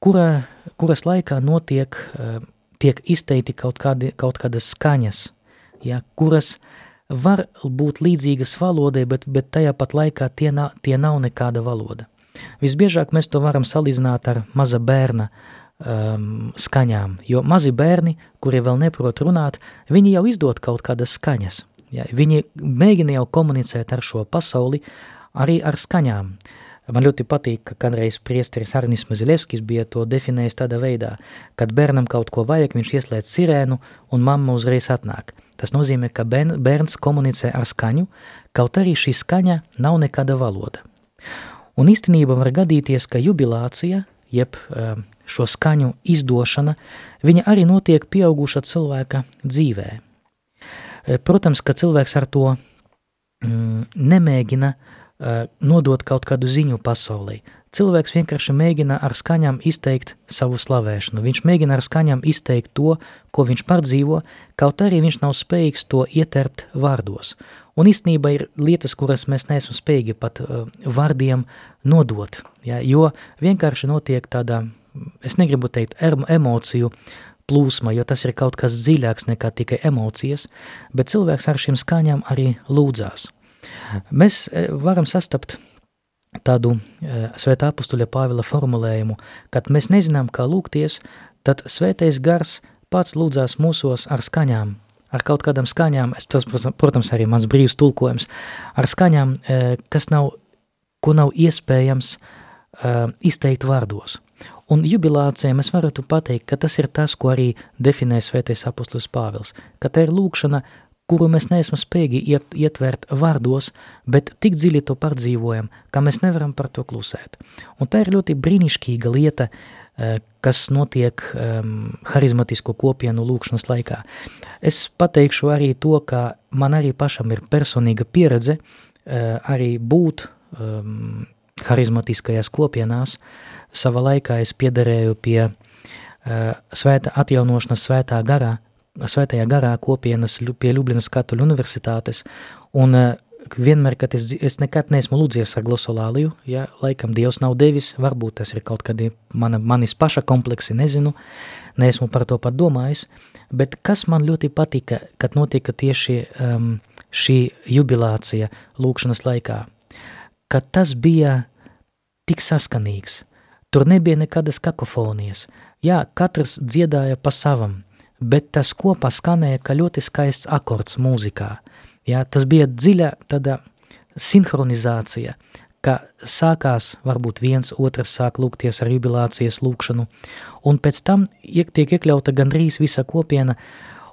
kura, kuras laikā notiek, eh, tiek izteikti kaut, kādi, kaut kādas skaņas, ja, kuras var būt līdzīgas valodai, bet, bet tajā pat laikā tie, na, tie nav nekāda valoda. Visbiežāk mēs to varam salīdzināt ar maza bērna um, skaņām, jo mazi bērni, kuri vēl neprot runāt, viņi jau izdod kaut kādas skaņas. Ja, viņi mēģina jau komunicēt ar šo pasauli, arī ar skaņām. Man ļoti patīk, ka kādreiz priesteris Arnis Mazilevskis bija to definējis tādā veidā, kad bērnam kaut ko vajag, viņš ieslēdz sirēnu un mamma uzreiz atnāk. Tas nozīmē, ka bērns komunicē ar skaņu, kaut arī šī skaņa nav nekāda valoda. Un īstenībā var gadīties, ka jubilācija, jeb ehm, šo skaņu izdošana, viņa arī notiek pieauguša cilvēka dzīvē. E, protams, ka cilvēks ar to mm, nemēģina Uh, nodot kaut kādu ziņu pasaulē. Cilvēks vienkārši mēģina ar skaņām izteikt savu slavēšanu. Viņš mēģina ar skaņām izteikt to, ko viņš pārdzīvo, kaut arī viņš nav spējīgs to ieterpt vārdos. Un īstenībā ir lietas, kuras mēs neesam spējīgi pat uh, vārdiem nodot, ja, jo vienkārši notiek tāda, es negribu teikt, emociju plūsma, jo tas ir kaut kas dziļāks nekā tikai emocijas, bet cilvēks ar šīm skaņām arī lūdzās. Mēs e, varam sastapt tādu e, svētā apustuļa Pāvila formulējumu, kad mēs nezinām, kā lūgties, tad svētais gars pats lūdzās mūsos ar skaņām, ar kaut kādām skaņām, tas, protams, arī mans brīvs tulkojums, ar skaņām, e, kas nav, ko nav iespējams izteikt vārdos. Un jubilācijā mēs varētu pateikt, ka tas ir tas, ko arī definē svētais apustulis Pāvils, ka tā ir lūkšana kuru mēs neesam spējīgi iet, ietvert vārdos, bet tik dziļi to pārdzīvojam, ka mēs nevaram par to klusēt. Un tā ir ļoti brīnišķīga lieta, eh, kas notiek um, harizmatisko kopienu lūkšanas laikā. Es pateikšu arī to, ka man arī pašam ir personīga pieredze uh, arī būt um, harizmatiskajās kopienās. Sava laikā es piederēju pie uh, svēta atjaunošanas svētā garā, svētajā garā kopienas pie Ljubljanas katoļu universitātes, un uh, vienmēr, kad es, es nekad neesmu lūdzies ar glosolāliju, ja, laikam Dievs nav devis, varbūt tas ir kaut kādi mana, manis paša kompleksi, nezinu, neesmu par to pat domājis, bet kas man ļoti patika, kad notika tieši um, šī jubilācija lūkšanas laikā, ka tas bija tik saskanīgs, tur nebija nekādas kakofonijas, jā, katrs dziedāja pa savam, bet tas kopā skanēja kā ļoti skaists akords mūzikā. Jā, tas bija dziļa tāda sinhronizācija, ka sākās varbūt viens otrs sāk lūgties ar jubilācijas lūkšanu, un pēc tam tiek iekļauta gandrīz visa kopiena,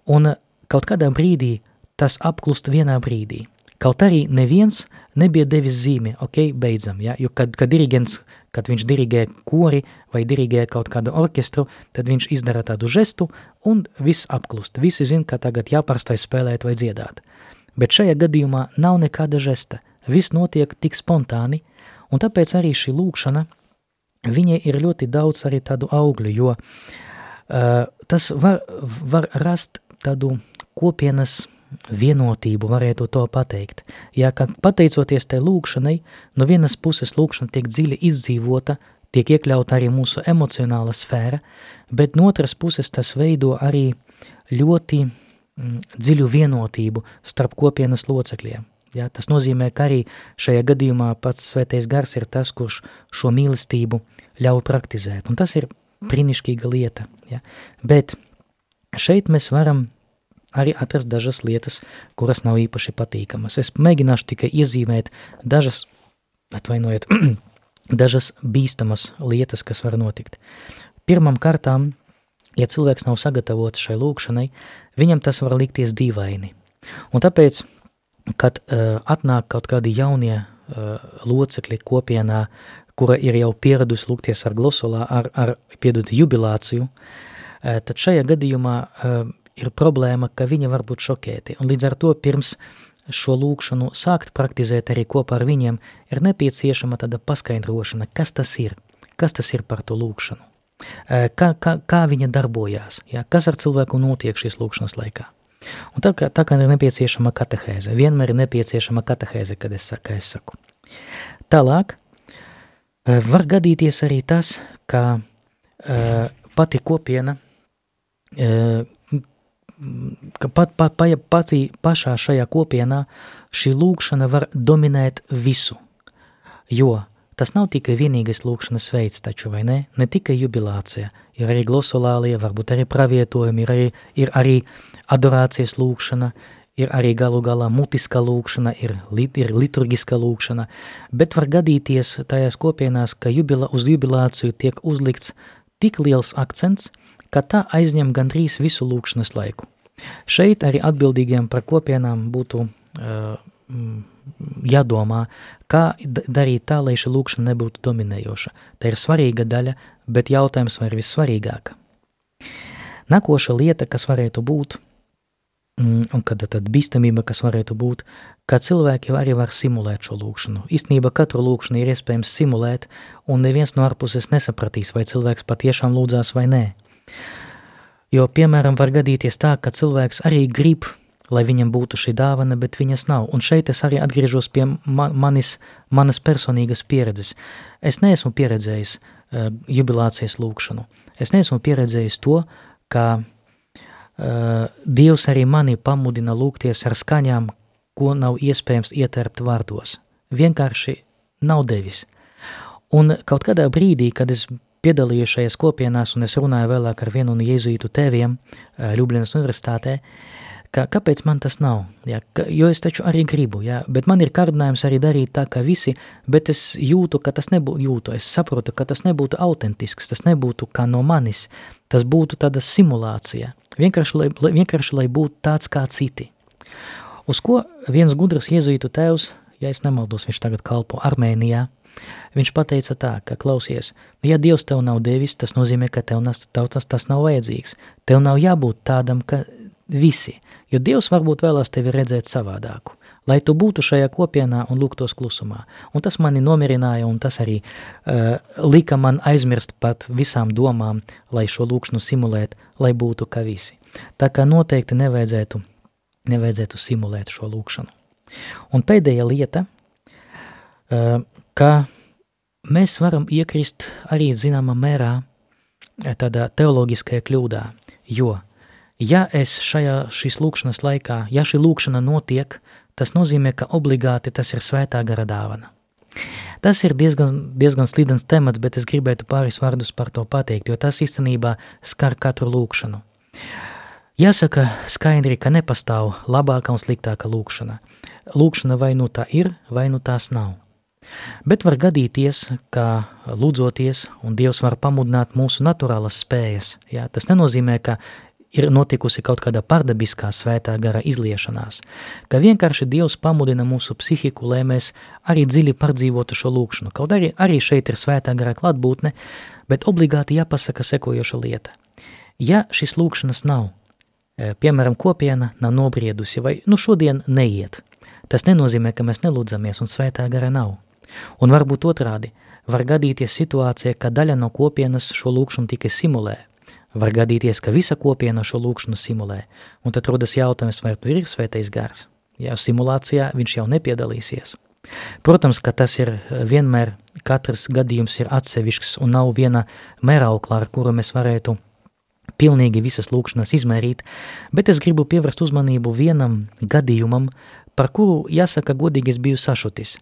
un kaut kādā brīdī tas apklust vienā brīdī. Kaut arī neviens nebija devis zīmi, ok, beidzam, ja? jo kad, kad dirigents Kad viņš dirigē kori vai dirigē kaut kādu orķestru, tad viņš izdara tādu žestu un viss apklust. Visi zin, ka tagad jāparstai spēlēt vai dziedāt. Bet šajā gadījumā nav nekāda žesta. Viss notiek tik spontāni, un tāpēc arī šī lūkšana, viņai ir ļoti daudz arī tādu augļu, jo uh, tas var, var rast tādu kopienas vienotību, varētu to pateikt. Ja, ka pateicoties tai lūkšanai, no vienas puses lūkšana tiek dziļi izdzīvota, tiek iekļauta arī mūsu emocionāla sfēra, bet no otras puses tas veido arī ļoti mm, dziļu vienotību starp kopienas locekļiem. Ja, tas nozīmē, ka arī šajā gadījumā pats svētais gars ir tas, kurš šo mīlestību ļauj praktizēt, un tas ir brīnišķīga lieta. Ja. Bet šeit mēs varam arī atrast dažas lietas, kuras nav īpaši patīkamas. Es mēģināšu tikai iezīmēt dažas, atvainojiet, dažas bīstamas lietas, kas var notikt. Pirmam kārtām, ja cilvēks nav sagatavots šai lūkšanai, viņam tas var likties dīvaini. Un tāpēc, kad uh, atnāk kaut kādi jaunie uh, locekļi kopienā, kura ir jau pieradusi lūgties ar glosolā, ar, ar piedod jubilāciju, uh, tad šajā gadījumā uh, ir problēma, ka viņi var būt šokēti, un līdz ar to pirms šo lūkšanu sākt praktizēt arī kopā ar viņiem, ir nepieciešama tāda paskaidrošana, kas tas ir, kas tas ir par to lūkšanu, kā, kā, kā viņa darbojās, ja, kas ar cilvēku notiek šīs lūkšanas laikā. Un tā kā, tā kā ir nepieciešama katehēze, vienmēr ir nepieciešama katehēze, kad es, kā es saku. Tālāk, var gadīties arī tas, ka pati kopiena ka pat, pat, pat, patī pašā šajā kopienā šī lūkšana var dominēt visu, jo tas nav tikai vienīgais lūkšanas veids, taču vai ne? Ne tikai jubilācija, ir arī glosolālie, varbūt arī pravietojumi, ir arī, ir arī adorācijas lūkšana, ir arī galu galā mutiska lūkšana, ir, lit, ir liturgiska lūkšana, bet var gadīties tajās kopienās, ka jubila, uz jubilāciju tiek uzlikts tik liels akcents, ka tā aizņem gandrīz visu lūkšanas laiku. Šeit arī atbildīgiem par kopienām būtu uh, jādomā, kā darīt tā, lai šī lūkšana nebūtu dominējoša. Tā ir svarīga daļa, bet jautājums vai ir vissvarīgāka. Nākoša lieta, kas varētu būt, Mm, un kad tad bīstamība, kas varētu būt, ka cilvēki arī var simulēt šo lūkšanu. Īstenībā katru lūkšanu ir iespējams simulēt, un neviens no ārpuses nesapratīs, vai cilvēks patiešām lūdzās vai nē. Jo, piemēram, var gadīties tā, ka cilvēks arī grib, lai viņam būtu šī dāvana, bet viņas nav. Un šeit es arī atgriežos pie manis, manas personīgas pieredzes. Es neesmu pieredzējis uh, jubilācijas lūkšanu. Es neesmu pieredzējis to, ka Eh, Dievs arī mani pamudina lūgties ar skaņām, ko nav iespējams ieterpt vārdos. Vienkārši nav devis. Un kaut kādā brīdī, kad es piedalījos šajās kopienās un es runāju vēlāk ar vienu no jēzuītu tēviem eh, Ljubljanas universitātē, ka kāpēc man tas nav, ja, ka, jo es taču arī gribu, ja, bet man ir kārdinājums arī darīt tā, kā visi, bet es jūtu, ka tas nebūtu, jūtu, es saprotu, ka tas nebūtu autentisks, tas nebūtu kā no manis, tas būtu tāda simulācija, vienkārši lai, vienkārši, lai būtu tāds kā citi. Uz ko viens gudrs jēzuītu tēvs, ja es nemaldos, viņš tagad kalpo Armēnijā, viņš pateica tā, ka klausies, ja Dievs tev nav devis, tas nozīmē, ka tev tas, tas, tas nav vajadzīgs. Tev nav jābūt tādam, ka visi, jo Dievs varbūt vēlās tevi redzēt savādāku lai tu būtu šajā kopienā un lūgtos klusumā. Un tas mani nomierināja, un tas arī uh, lika man aizmirst pat visām domām, lai šo lūkšanu simulēt, lai būtu kā visi. Tā kā noteikti nevajadzētu, nevajadzētu simulēt šo lūkšanu. Un pēdējā lieta, uh, ka mēs varam iekrist arī zināmā mērā tādā teoloģiskajā kļūdā, jo – Ja es šajā šīs lūkšanas laikā, ja šī lūkšana notiek, tas nozīmē, ka obligāti tas ir svētā gara dāvana. Tas ir diezgan, diezgan slidens temats, bet es gribētu pāris vārdus par to pateikt, jo tas īstenībā skar katru lūkšanu. Jāsaka skaidri, ka nepastāv labāka un sliktāka lūkšana. Lūkšana vai nu tā ir, vai nu tās nav. Bet var gadīties, ka lūdzoties, un Dievs var pamudināt mūsu naturālas spējas. Jā, tas nenozīmē, ka ir notikusi kaut kāda pardabiskā svētā gara izliešanās, ka vienkārši Dievs pamudina mūsu psihiku, lai mēs arī dziļi pārdzīvotu šo lūkšanu. Kaut arī, arī šeit ir svētā gara klātbūtne, bet obligāti jāpasaka sekojoša lieta. Ja šis lūkšanas nav, e, piemēram, kopiena nav nobriedusi vai nu šodien neiet, tas nenozīmē, ka mēs nelūdzamies un svētā gara nav. Un varbūt otrādi, var gadīties situācija, ka daļa no kopienas šo lūkšanu tikai simulē, Var gadīties, ka visa kopiena šo lūkšanu simulē, un tad rodas jautājums, vai tur ir svētais gars. Ja simulācijā viņš jau nepiedalīsies. Protams, ka tas ir eh, vienmēr, katrs gadījums ir atsevišķs un nav viena mēraukla, ar kuru mēs varētu pilnīgi visas lūkšanas izmērīt, bet es gribu pievērst uzmanību vienam gadījumam, par kuru, jāsaka, godīgi es biju sašutis.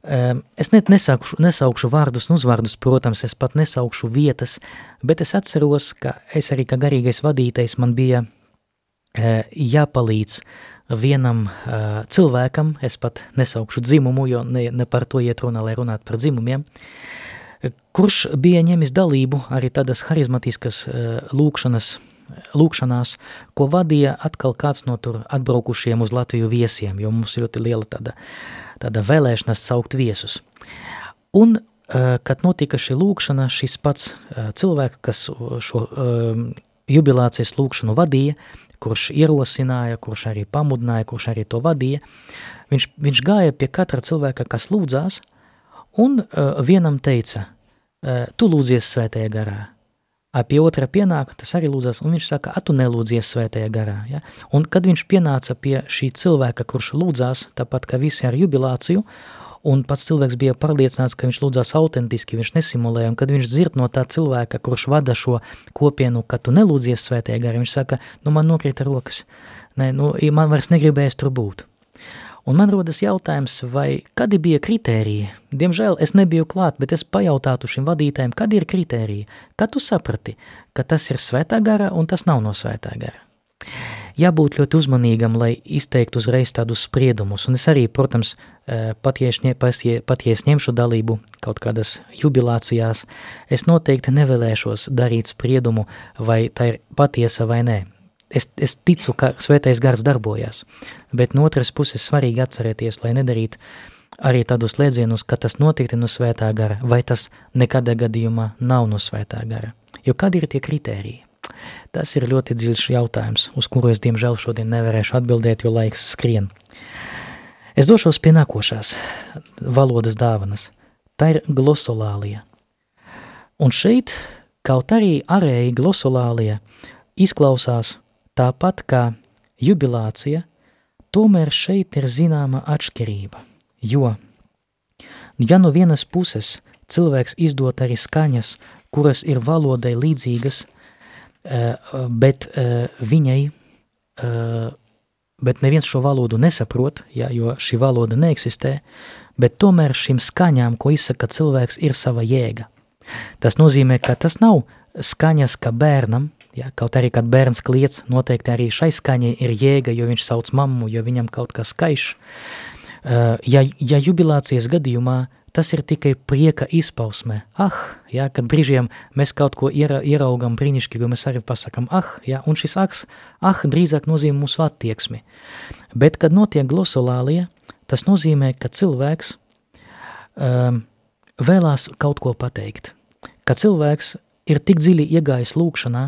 Es net nesaukšu, nesaukšu vārdus un uzvārdus, protams, es pat nesaukšu vietas, bet es atceros, ka es arī kā garīgais vadītais man bija jāpalīdz vienam uh, cilvēkam, es pat nesaukšu dzimumu, jo ne, ne par to iet runa, lai runātu par dzimumiem, kurš bija ņemis dalību arī tādas harizmatiskas uh, lūkšanas, lūkšanās, ko vadīja atkal kāds no tur atbraukušiem uz Latviju viesiem, jo mums ļoti liela tāda tāda vēlēšanās saukt viesus. Un, eh, kad notika šī lūkšana, šis pats eh, cilvēks, kas šo um, jubilācijas lūkšanu vadīja, kurš ierosināja, kurš arī pamudināja, kurš arī to vadīja, viņš, viņš gāja pie katra cilvēka, kas lūdzās, un vienam teica, tu lūdzies svētajā garā, pie otra pienāk, tas arī lūdzas, un viņš saka, tu nelūdzies svētajā garā. Ja? Un kad viņš pienāca pie šī cilvēka, kurš lūdzās, tāpat kā visi ar jubilāciju, un pats cilvēks bija pārliecināts, ka viņš lūdzās autentiski, viņš nesimulēja, un kad viņš dzird no tā cilvēka, kurš vada šo kopienu, ka tu nelūdzies svētajā garā, viņš saka, nu man nokrita rokas, ne, nu, man vairs negribējas tur būt. Un man rodas jautājums, vai kad bija kritērija? Diemžēl es nebiju klāt, bet es pajautātu šim vadītājiem, kad ir kritērija? Kad tu saprati, ka tas ir svētā gara un tas nav no svētā gara? jābūt ļoti uzmanīgam, lai izteiktu uzreiz tādus spriedumus. Un es arī, protams, ņem, pat ja es ņemšu dalību kaut kādas jubilācijās, es noteikti nevēlēšos darīt spriedumu, vai tā ir patiesa vai nē. Es, es ticu, ka svētais gars darbojas, bet no otras puses svarīgi atcerēties, lai nedarīt arī tādus lēdzienus, ka tas noteikti no svētā gara, vai tas nekādā gadījumā nav no svētā gara. Jo kādi ir tie kritēriji? Tas ir ļoti dziļš jautājums, uz kuru es diemžēl šodien nevarēšu atbildēt, jo laiks skrien. Es došos pie nākošās valodas dāvanas. Tā ir glosolālija. Un šeit, kaut arī arēji glosolālija izklausās tāpat kā jubilācija, tomēr šeit ir zināma atšķirība, jo, ja no vienas puses cilvēks izdot arī skaņas, kuras ir valodai līdzīgas, Eh, bet eh, viņai, eh, bet neviens šo valodu nesaprot, ja, jo šī valoda neeksistē, bet tomēr šīm skaņām, ko izsaka cilvēks, ir sava jēga. Tas nozīmē, ka tas nav skaņas kā bērnam, ja, kaut arī, kad bērns kliec, noteikti arī šai skaņai ir jēga, jo viņš sauc mammu, jo viņam kaut kas skaišs. Ja, ja jubilācijas gadījumā tas ir tikai prieka izpausme. Ah, jā, kad brīžiem mēs kaut ko iera, ieraugam brīnišķīgu, mēs arī pasakam, ah, jā, un šis aks, ah, drīzāk nozīmē mūsu attieksmi. Bet, kad notiek glosolālija, tas nozīmē, ka cilvēks um, vēlās kaut ko pateikt. Ka cilvēks ir tik dziļi iegājis lūkšanā,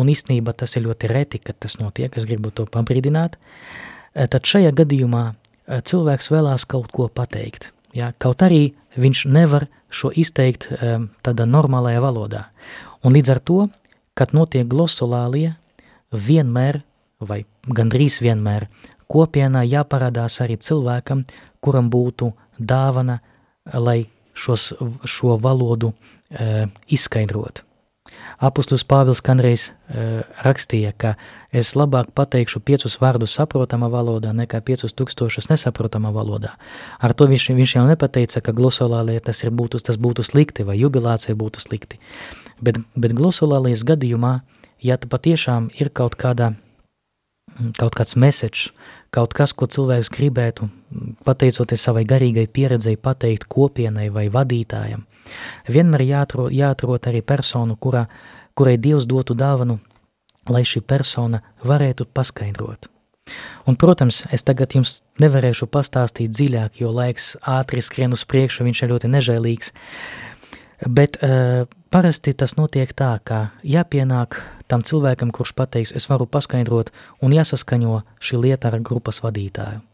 un īstenībā tas ir ļoti reti, kad tas notiek, es gribu to pabrīdināt, eh, tad šajā gadījumā eh, cilvēks vēlās kaut ko pateikt. Ja, kaut arī viņš nevar šo izteikt um, tādā normālajā valodā. Un līdz ar to, kad notiek glosolālija, vienmēr vai gandrīz vienmēr kopienā jāparādās arī cilvēkam, kuram būtu dāvana, lai šos, šo valodu uh, izskaidrotu. Apustulis Pāvils kādreiz uh, rakstīja, ka es labāk pateikšu piecus vārdus saprotamā valodā nekā piecus tūkstošus nesaprotamā valodā. Ar to viņš, viņš jau nepateica, ka glosolālija tas, ir būtu, tas būtu slikti vai jubilācija būtu slikti. Bet, bet glosolālijas gadījumā, ja patiešām ir kaut kādā kaut kāds message, kaut kas, ko cilvēks gribētu, pateicoties savai garīgai pieredzei, pateikt kopienai vai vadītājam. Vienmēr jāatrod, jāatrod arī personu, kurā, kurai Dievs dotu dāvanu, lai šī persona varētu paskaidrot. Un, protams, es tagad jums nevarēšu pastāstīt dziļāk, jo laiks ātri skrien uz priekšu, viņš ir ļoti nežēlīgs, bet uh, parasti tas notiek tā, ka jāpienāk tam cilvēkam, kurš pateiks, es varu paskaidrot, un jāsaskaņo šī lieta ar grupas vadītāju.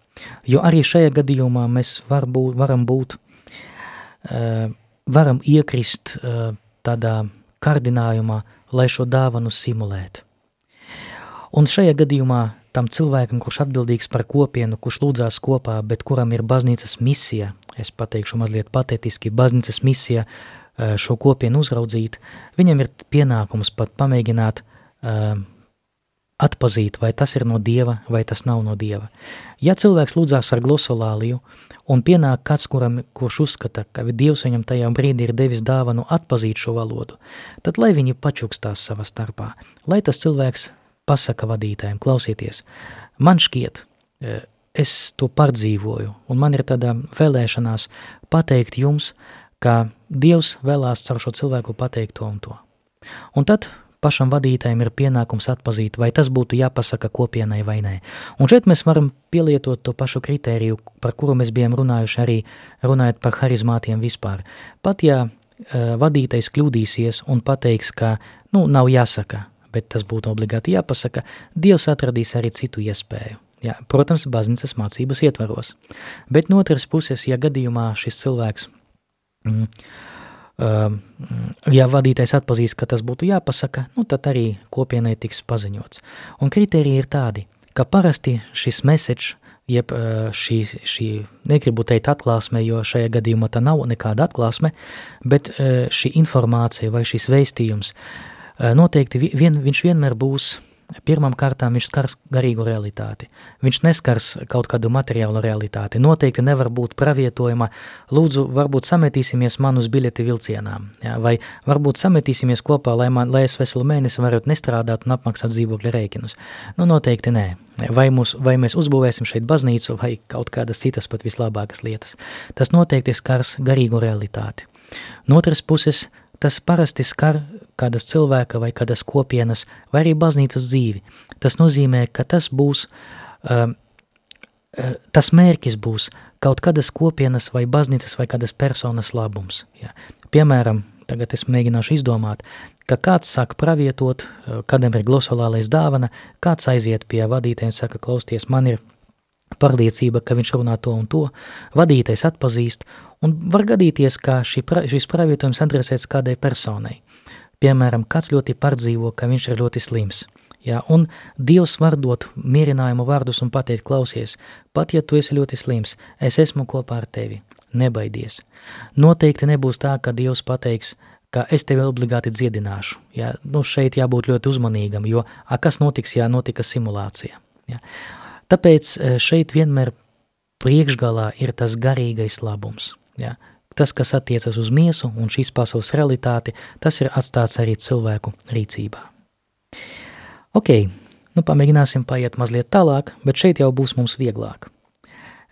Jo arī šajā gadījumā mēs var būt, varam būt, uh, varam iekrist uh, tādā kārdinājumā, lai šo dāvanu simulētu. Un šajā gadījumā tam cilvēkam, kurš atbildīgs par kopienu, kurš lūdzās kopā, bet kuram ir baznīcas misija, es pateikšu mazliet patetiski, baznīcas misija Eh, šo kopienu uzraudzīt, viņam ir pienākums pat pamēģināt uh, atpazīt, vai tas ir no Dieva, vai tas nav no Dieva. Ja cilvēks lūdzās ar glosolāliju, un pienāk kāds, kuram, kurš uzskata, ka Dievs viņam tajā brīdī ir devis dāvanu atpazīt šo valodu, tad lai viņi pačukstās savā starpā, lai tas cilvēks pasaka vadītājiem, klausieties, man šķiet, eh, es to pārdzīvoju, un man ir tāda vēlēšanās pateikt jums, ka Dievs vēlās caur šo cilvēku pateikt to un to. Un tad pašam vadītājiem ir pienākums atpazīt, vai tas būtu jāpasaka kopienai vai nē. Un šeit mēs varam pielietot to pašu kritēriju, par kuru mēs bijām runājuši arī runājot par harizmātiem vispār. Pat ja uh, vadītais kļūdīsies un pateiks, ka nu, nav jāsaka, bet tas būtu obligāti jāpasaka, Dievs atradīs arī citu iespēju. Jā, protams, baznīcas mācības ietvaros. Bet no otras puses, ja gadījumā šis cilvēks Mm. Ja vadītājs atpazīst, ka tas būtu jāpasaka, nu tad arī kopienai tiks paziņots. Un kriteriji ir tādi, ka parasti šis message, jeb šī, šī, negribu teikt atklāsme, jo šajā gadījumā tā nav nekāda atklāsme, bet šī informācija vai šis veistījums noteikti vien, viņš vienmēr būs Pirmām kārtām viņš skars garīgu realitāti. Viņš neskars kaut kādu materiālu realitāti. Noteikti nevar būt pravietojuma, lūdzu, varbūt sametīsimies man uz biļeti vilcienā, ja? vai varbūt sametīsimies kopā, lai, man, lai es veselu mēnesi varētu nestrādāt un apmaksāt dzīvokļa rēķinus. Nu, noteikti nē. Vai, mūs, vai mēs uzbūvēsim šeit baznīcu vai kaut kādas citas pat vislabākas lietas. Tas noteikti skars garīgu realitāti. No otras puses, tas parasti skar kādas cilvēka vai kādas kopienas vai arī baznīcas dzīvi. Tas nozīmē, ka tas būs, uh, uh, tas mērķis būs kaut kādas kopienas vai baznīcas vai kādas personas labums. Ja. Piemēram, tagad es mēģināšu izdomāt, ka kāds saka pravietot, uh, kādam ir glosolālais dāvana, kāds aiziet pie vadītājiem un saka, klausties, man ir pārliecība, ka viņš runā to un to, vadītais atpazīst, un var gadīties, ka šī, šis pravietojums adresēts kādai personai. Piemēram, kāds ļoti pārdzīvo, ka viņš ir ļoti slims. Ja, un Dievs var dot mierinājumu vārdus un pateikt, klausies, pat ja tu esi ļoti slims, es esmu kopā ar tevi, nebaidies. Noteikti nebūs tā, ka Dievs pateiks, ka es tevi obligāti dziedināšu. Ja, nu šeit jābūt ļoti uzmanīgam, jo a, kas notiks, ja notika simulācija. Ja. Tāpēc e, šeit vienmēr priekšgalā ir tas garīgais labums. Ja tas, kas attiecas uz miesu un šīs pasaules realitāti, tas ir atstāts arī cilvēku rīcībā. Ok, nu pamēģināsim paiet mazliet tālāk, bet šeit jau būs mums vieglāk.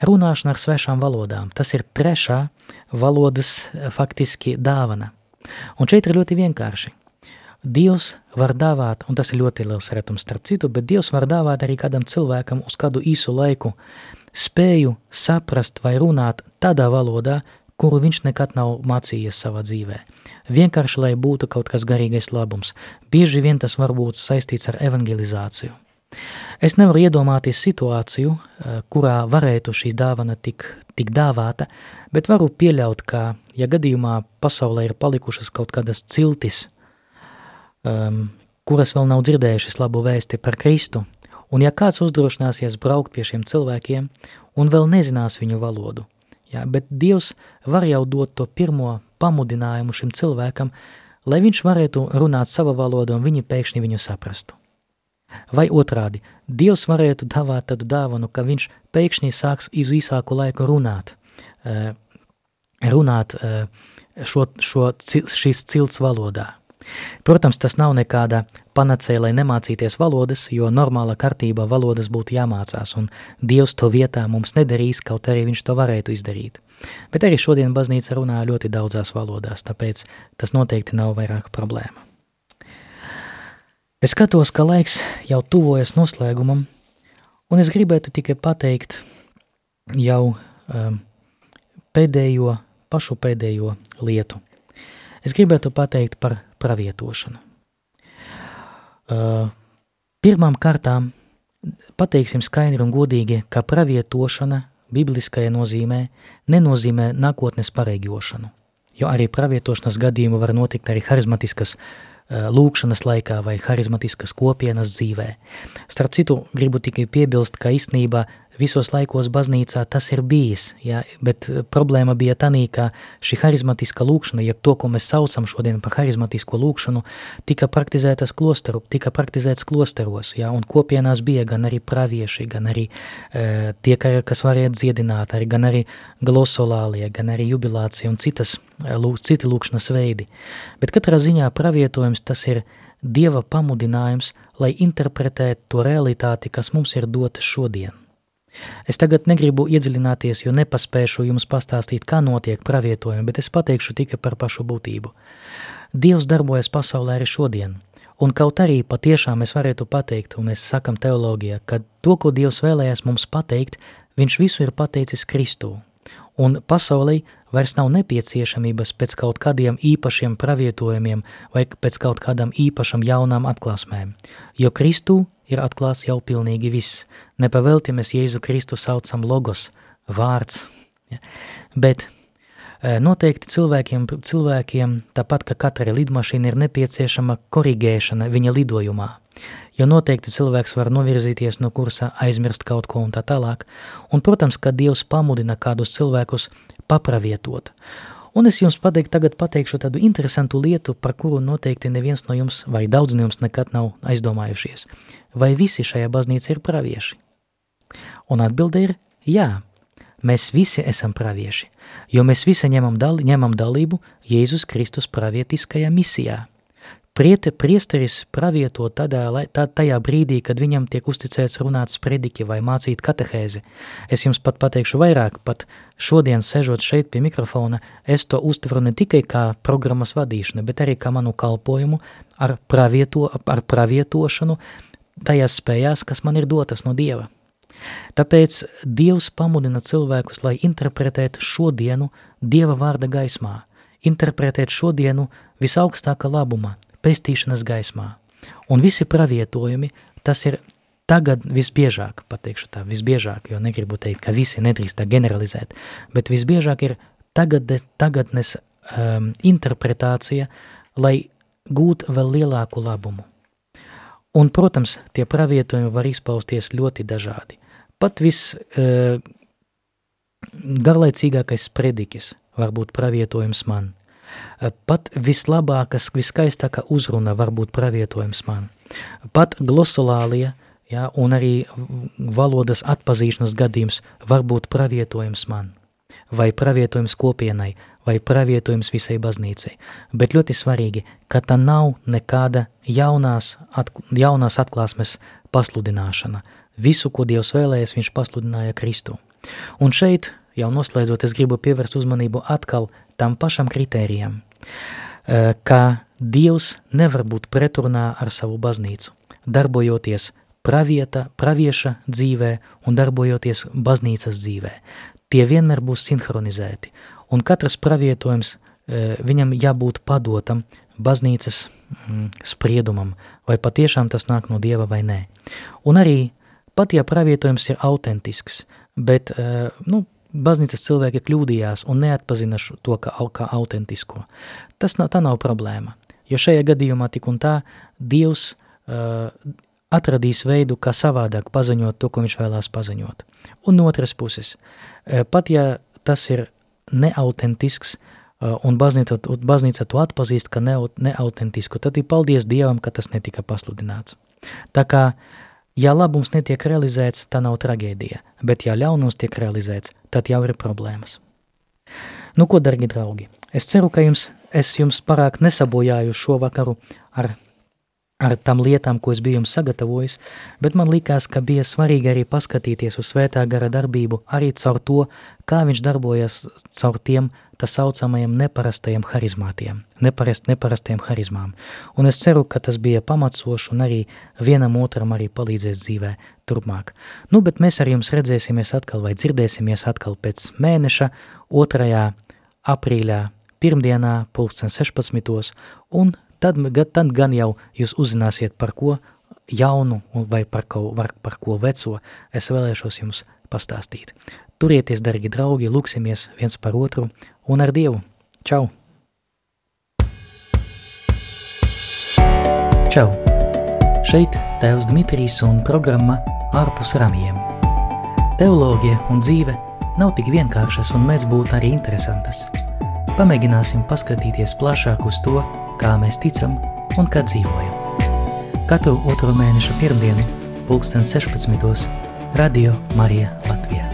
Runāšana ar svešām valodām, tas ir trešā valodas eh, faktiski dāvana. Un šeit ir ļoti vienkārši. Dievs var dāvāt, un tas ir ļoti liels retums starp citu, bet Dievs var dāvāt arī kādam cilvēkam uz kādu īsu laiku spēju saprast vai runāt tādā valodā, kuru viņš nekad nav mācījies savā dzīvē. Vienkārši, lai būtu kaut kas garīgais labums. Bieži vien tas var būt saistīts ar evangelizāciju. Es nevaru iedomāties situāciju, eh, kurā varētu šī dāvana tik, tik dāvāta, bet varu pieļaut, ka, ja gadījumā pasaulē ir palikušas kaut kādas ciltis, um, kuras vēl nav dzirdējušas labu vēsti par Kristu, un ja kāds uzdrošināsies braukt pie šiem cilvēkiem un vēl nezinās viņu valodu, Ja, bet Dievs var jau dot to pirmo pamudinājumu šim cilvēkam, lai viņš varētu runāt sava valoda un viņi pēkšņi viņu saprastu. Vai otrādi, Dievs varētu davāt tādu dāvanu, ka viņš pēkšņi sāks iz īsāku laiku runāt, eh, runāt eh, šo, šo, šīs cilts valodā. Protams, tas nav nekāda panacēja, lai nemācīties valodas, jo normāla kārtībā valodas būtu jāmācās, un Dievs to vietā mums nedarīs, kaut arī viņš to varētu izdarīt. Bet arī šodien baznīca runā ļoti daudzās valodās, tāpēc tas noteikti nav vairāk problēma. Es skatos, ka laiks jau tuvojas noslēgumam, un es gribētu tikai pateikt jau um, pēdējo, pašu pēdējo lietu. Es gribētu pateikt par pravietošanu. Uh, pirmām kārtām pateiksim skaidri un godīgi, ka pravietošana bibliskajā nozīmē nenozīmē nākotnes pareigošanu, jo arī pravietošanas gadījumu var notikt arī harizmatiskas uh, lūkšanas laikā vai harizmatiskas kopienas dzīvē. Starp citu, gribu tikai piebilst, ka īstenībā visos laikos baznīcā tas ir bijis, ja, bet eh, problēma bija tanī, ka šī harizmatiska lūkšana, ja to, ko mēs saucam šodien par harizmatisko lūkšanu, tika praktizētas klosteru, tika praktizēts klosteros, ja, un kopienās bija gan arī pravieši, gan arī e, tie, kas varēja dziedināt, arī, gan arī glosolālie, gan arī jubilācija un citas, eh, lūk, citi lūkšanas veidi. Bet katrā ziņā pravietojums tas ir Dieva pamudinājums, lai interpretētu to realitāti, kas mums ir dota šodien. Es tagad negribu iedziļināties, jo nepaspēšu jums pastāstīt, kā notiek pravietojumi, bet es pateikšu tikai par pašu būtību. Dievs darbojas pasaulē arī šodien, un kaut arī patiešām mēs varētu pateikt, un mēs sakam teoloģijā, ka to, ko Dievs vēlējās mums pateikt, viņš visu ir pateicis Kristū, un pasaulē vairs nav nepieciešamības pēc kaut kādiem īpašiem pravietojumiem vai pēc kaut kādām īpašām jaunām atklāsmēm, jo Kristū ir atklāts jau pilnīgi viss. Nepavelti mēs Jēzu Kristu saucam logos, vārds. Ja. Bet e, noteikti cilvēkiem, cilvēkiem, tāpat kā katrai lidmašīna, ir nepieciešama korigēšana viņa lidojumā. Jo noteikti cilvēks var novirzīties no kursa, aizmirst kaut ko un tā tālāk. Un, protams, ka Dievs pamudina kādus cilvēkus papravietot. Un es jums pateiktu, tagad pateikšu tādu interesantu lietu, par kuru noteikti neviens no jums vai daudz no jums nekad nav aizdomājušies. Vai visi šajā baznīca ir pravieši? Un atbilde ir jā, mēs visi esam pravieši, jo mēs visi ņemam, dal, ņemam dalību Jēzus Kristus pravietiskajā misijā – Priete, priesteris pravieto tādā, tā, tajā brīdī, kad viņam tiek uzticēts runāt sprediķi vai mācīt katehēzi. Es jums pat pateikšu vairāk, pat šodien sežot šeit pie mikrofona, es to uztveru ne tikai kā programmas vadīšanu, bet arī kā manu kalpojumu ar, pravieto, ar pravietošanu tajās spējās, kas man ir dotas no Dieva. Tāpēc Dievs pamudina cilvēkus, lai interpretētu šodienu Dieva vārda gaismā, interpretēt šodienu visaugstākā labuma, pestīšanas gaismā. Un visi pravietojumi, tas ir tagad visbiežāk, pateikšu tā, visbiežāk, jo negribu teikt, ka visi nedrīkst tā generalizēt, bet visbiežāk ir tagad, tagadnes um, interpretācija, lai gūt vēl lielāku labumu. Un, protams, tie pravietojumi var izpausties ļoti dažādi. Pat viss uh, garlaicīgākais predikis var būt pravietojums man – Pat vislabākas, viskaistākā uzruna var būt pravietojums man. Pat glosolālie, ja, un arī valodas atpazīšanas gadījums var būt pravietojums man. Vai pravietojums kopienai, vai pravietojums visai baznīcai. Bet ļoti svarīgi, ka tā nav nekāda jaunās, at, jaunās atklāsmes pasludināšana. Visu, ko Dievs vēlējies, viņš pasludināja Kristu. Un šeit, jau noslēdzot, es gribu pievērst uzmanību atkal tam pašam kritērijam, eh, ka Dievs nevar būt pretrunā ar savu baznīcu, darbojoties pravieta, pravieša dzīvē un darbojoties baznīcas dzīvē. Tie vienmēr būs sinhronizēti, un katrs pravietojums viņam jābūt padotam baznīcas mm, spriedumam, vai patiešām tas nāk no Dieva vai nē. Un arī, pat ja pravietojums ir autentisks, bet, eh, nu, baznīcas cilvēki kļūdījās un neatpazina to kā, kā autentisko. Tas nav, tā nav problēma, jo šajā gadījumā tik un tā Dievs uh, atradīs veidu, kā savādāk paziņot to, ko viņš vēlās paziņot. Un no otras puses, uh, pat ja tas ir neautentisks, un baznīca, baznīca to atpazīst, ka ne, neautentisku, tad ir paldies Dievam, ka tas netika pasludināts. Tā kā Ja labums netiek realizēts, tā nav traģēdija, bet ja ļaunums tiek realizēts, tad jau ir problēmas. Nu ko, dargi draugi, es ceru, ka jums, es jums parāk nesabojāju šo vakaru ar ar tam lietām, ko es biju jums sagatavojis, bet man likās, ka bija svarīgi arī paskatīties uz svētā gara darbību arī caur to, kā viņš darbojas caur tiem tā saucamajiem neparastajiem harizmātiem, neparast, neparastajiem harizmām. Un es ceru, ka tas bija pamacoši un arī vienam otram arī palīdzēs dzīvē turpmāk. Nu, bet mēs ar jums redzēsimies atkal vai dzirdēsimies atkal pēc mēneša 2. aprīļā pirmdienā pulksten 16. un tad, tad gan jau jūs uzzināsiet par ko jaunu vai par ko, var, par ko veco es vēlēšos jums pastāstīt. Turieties, dargi draugi, lūksimies viens par otru un ar Dievu. Čau! Čau! Šeit Tēvs Dmitrijs un programma ārpus ramiem. Teoloģija un dzīve nav tik vienkāršas un mēs būtu arī interesantas. Pamēģināsim paskatīties plašāk uz to, kā mēs ticam un kā dzīvojam. Katru otro mēneša pirmdienu, pulksten 16. Radio Marija Latvijā.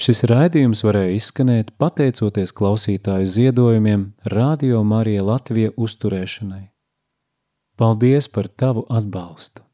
Šis raidījums varēja izskanēt pateicoties klausītāju ziedojumiem Radio Marija Latvija uzturēšanai. Paldies par tavu atbalstu!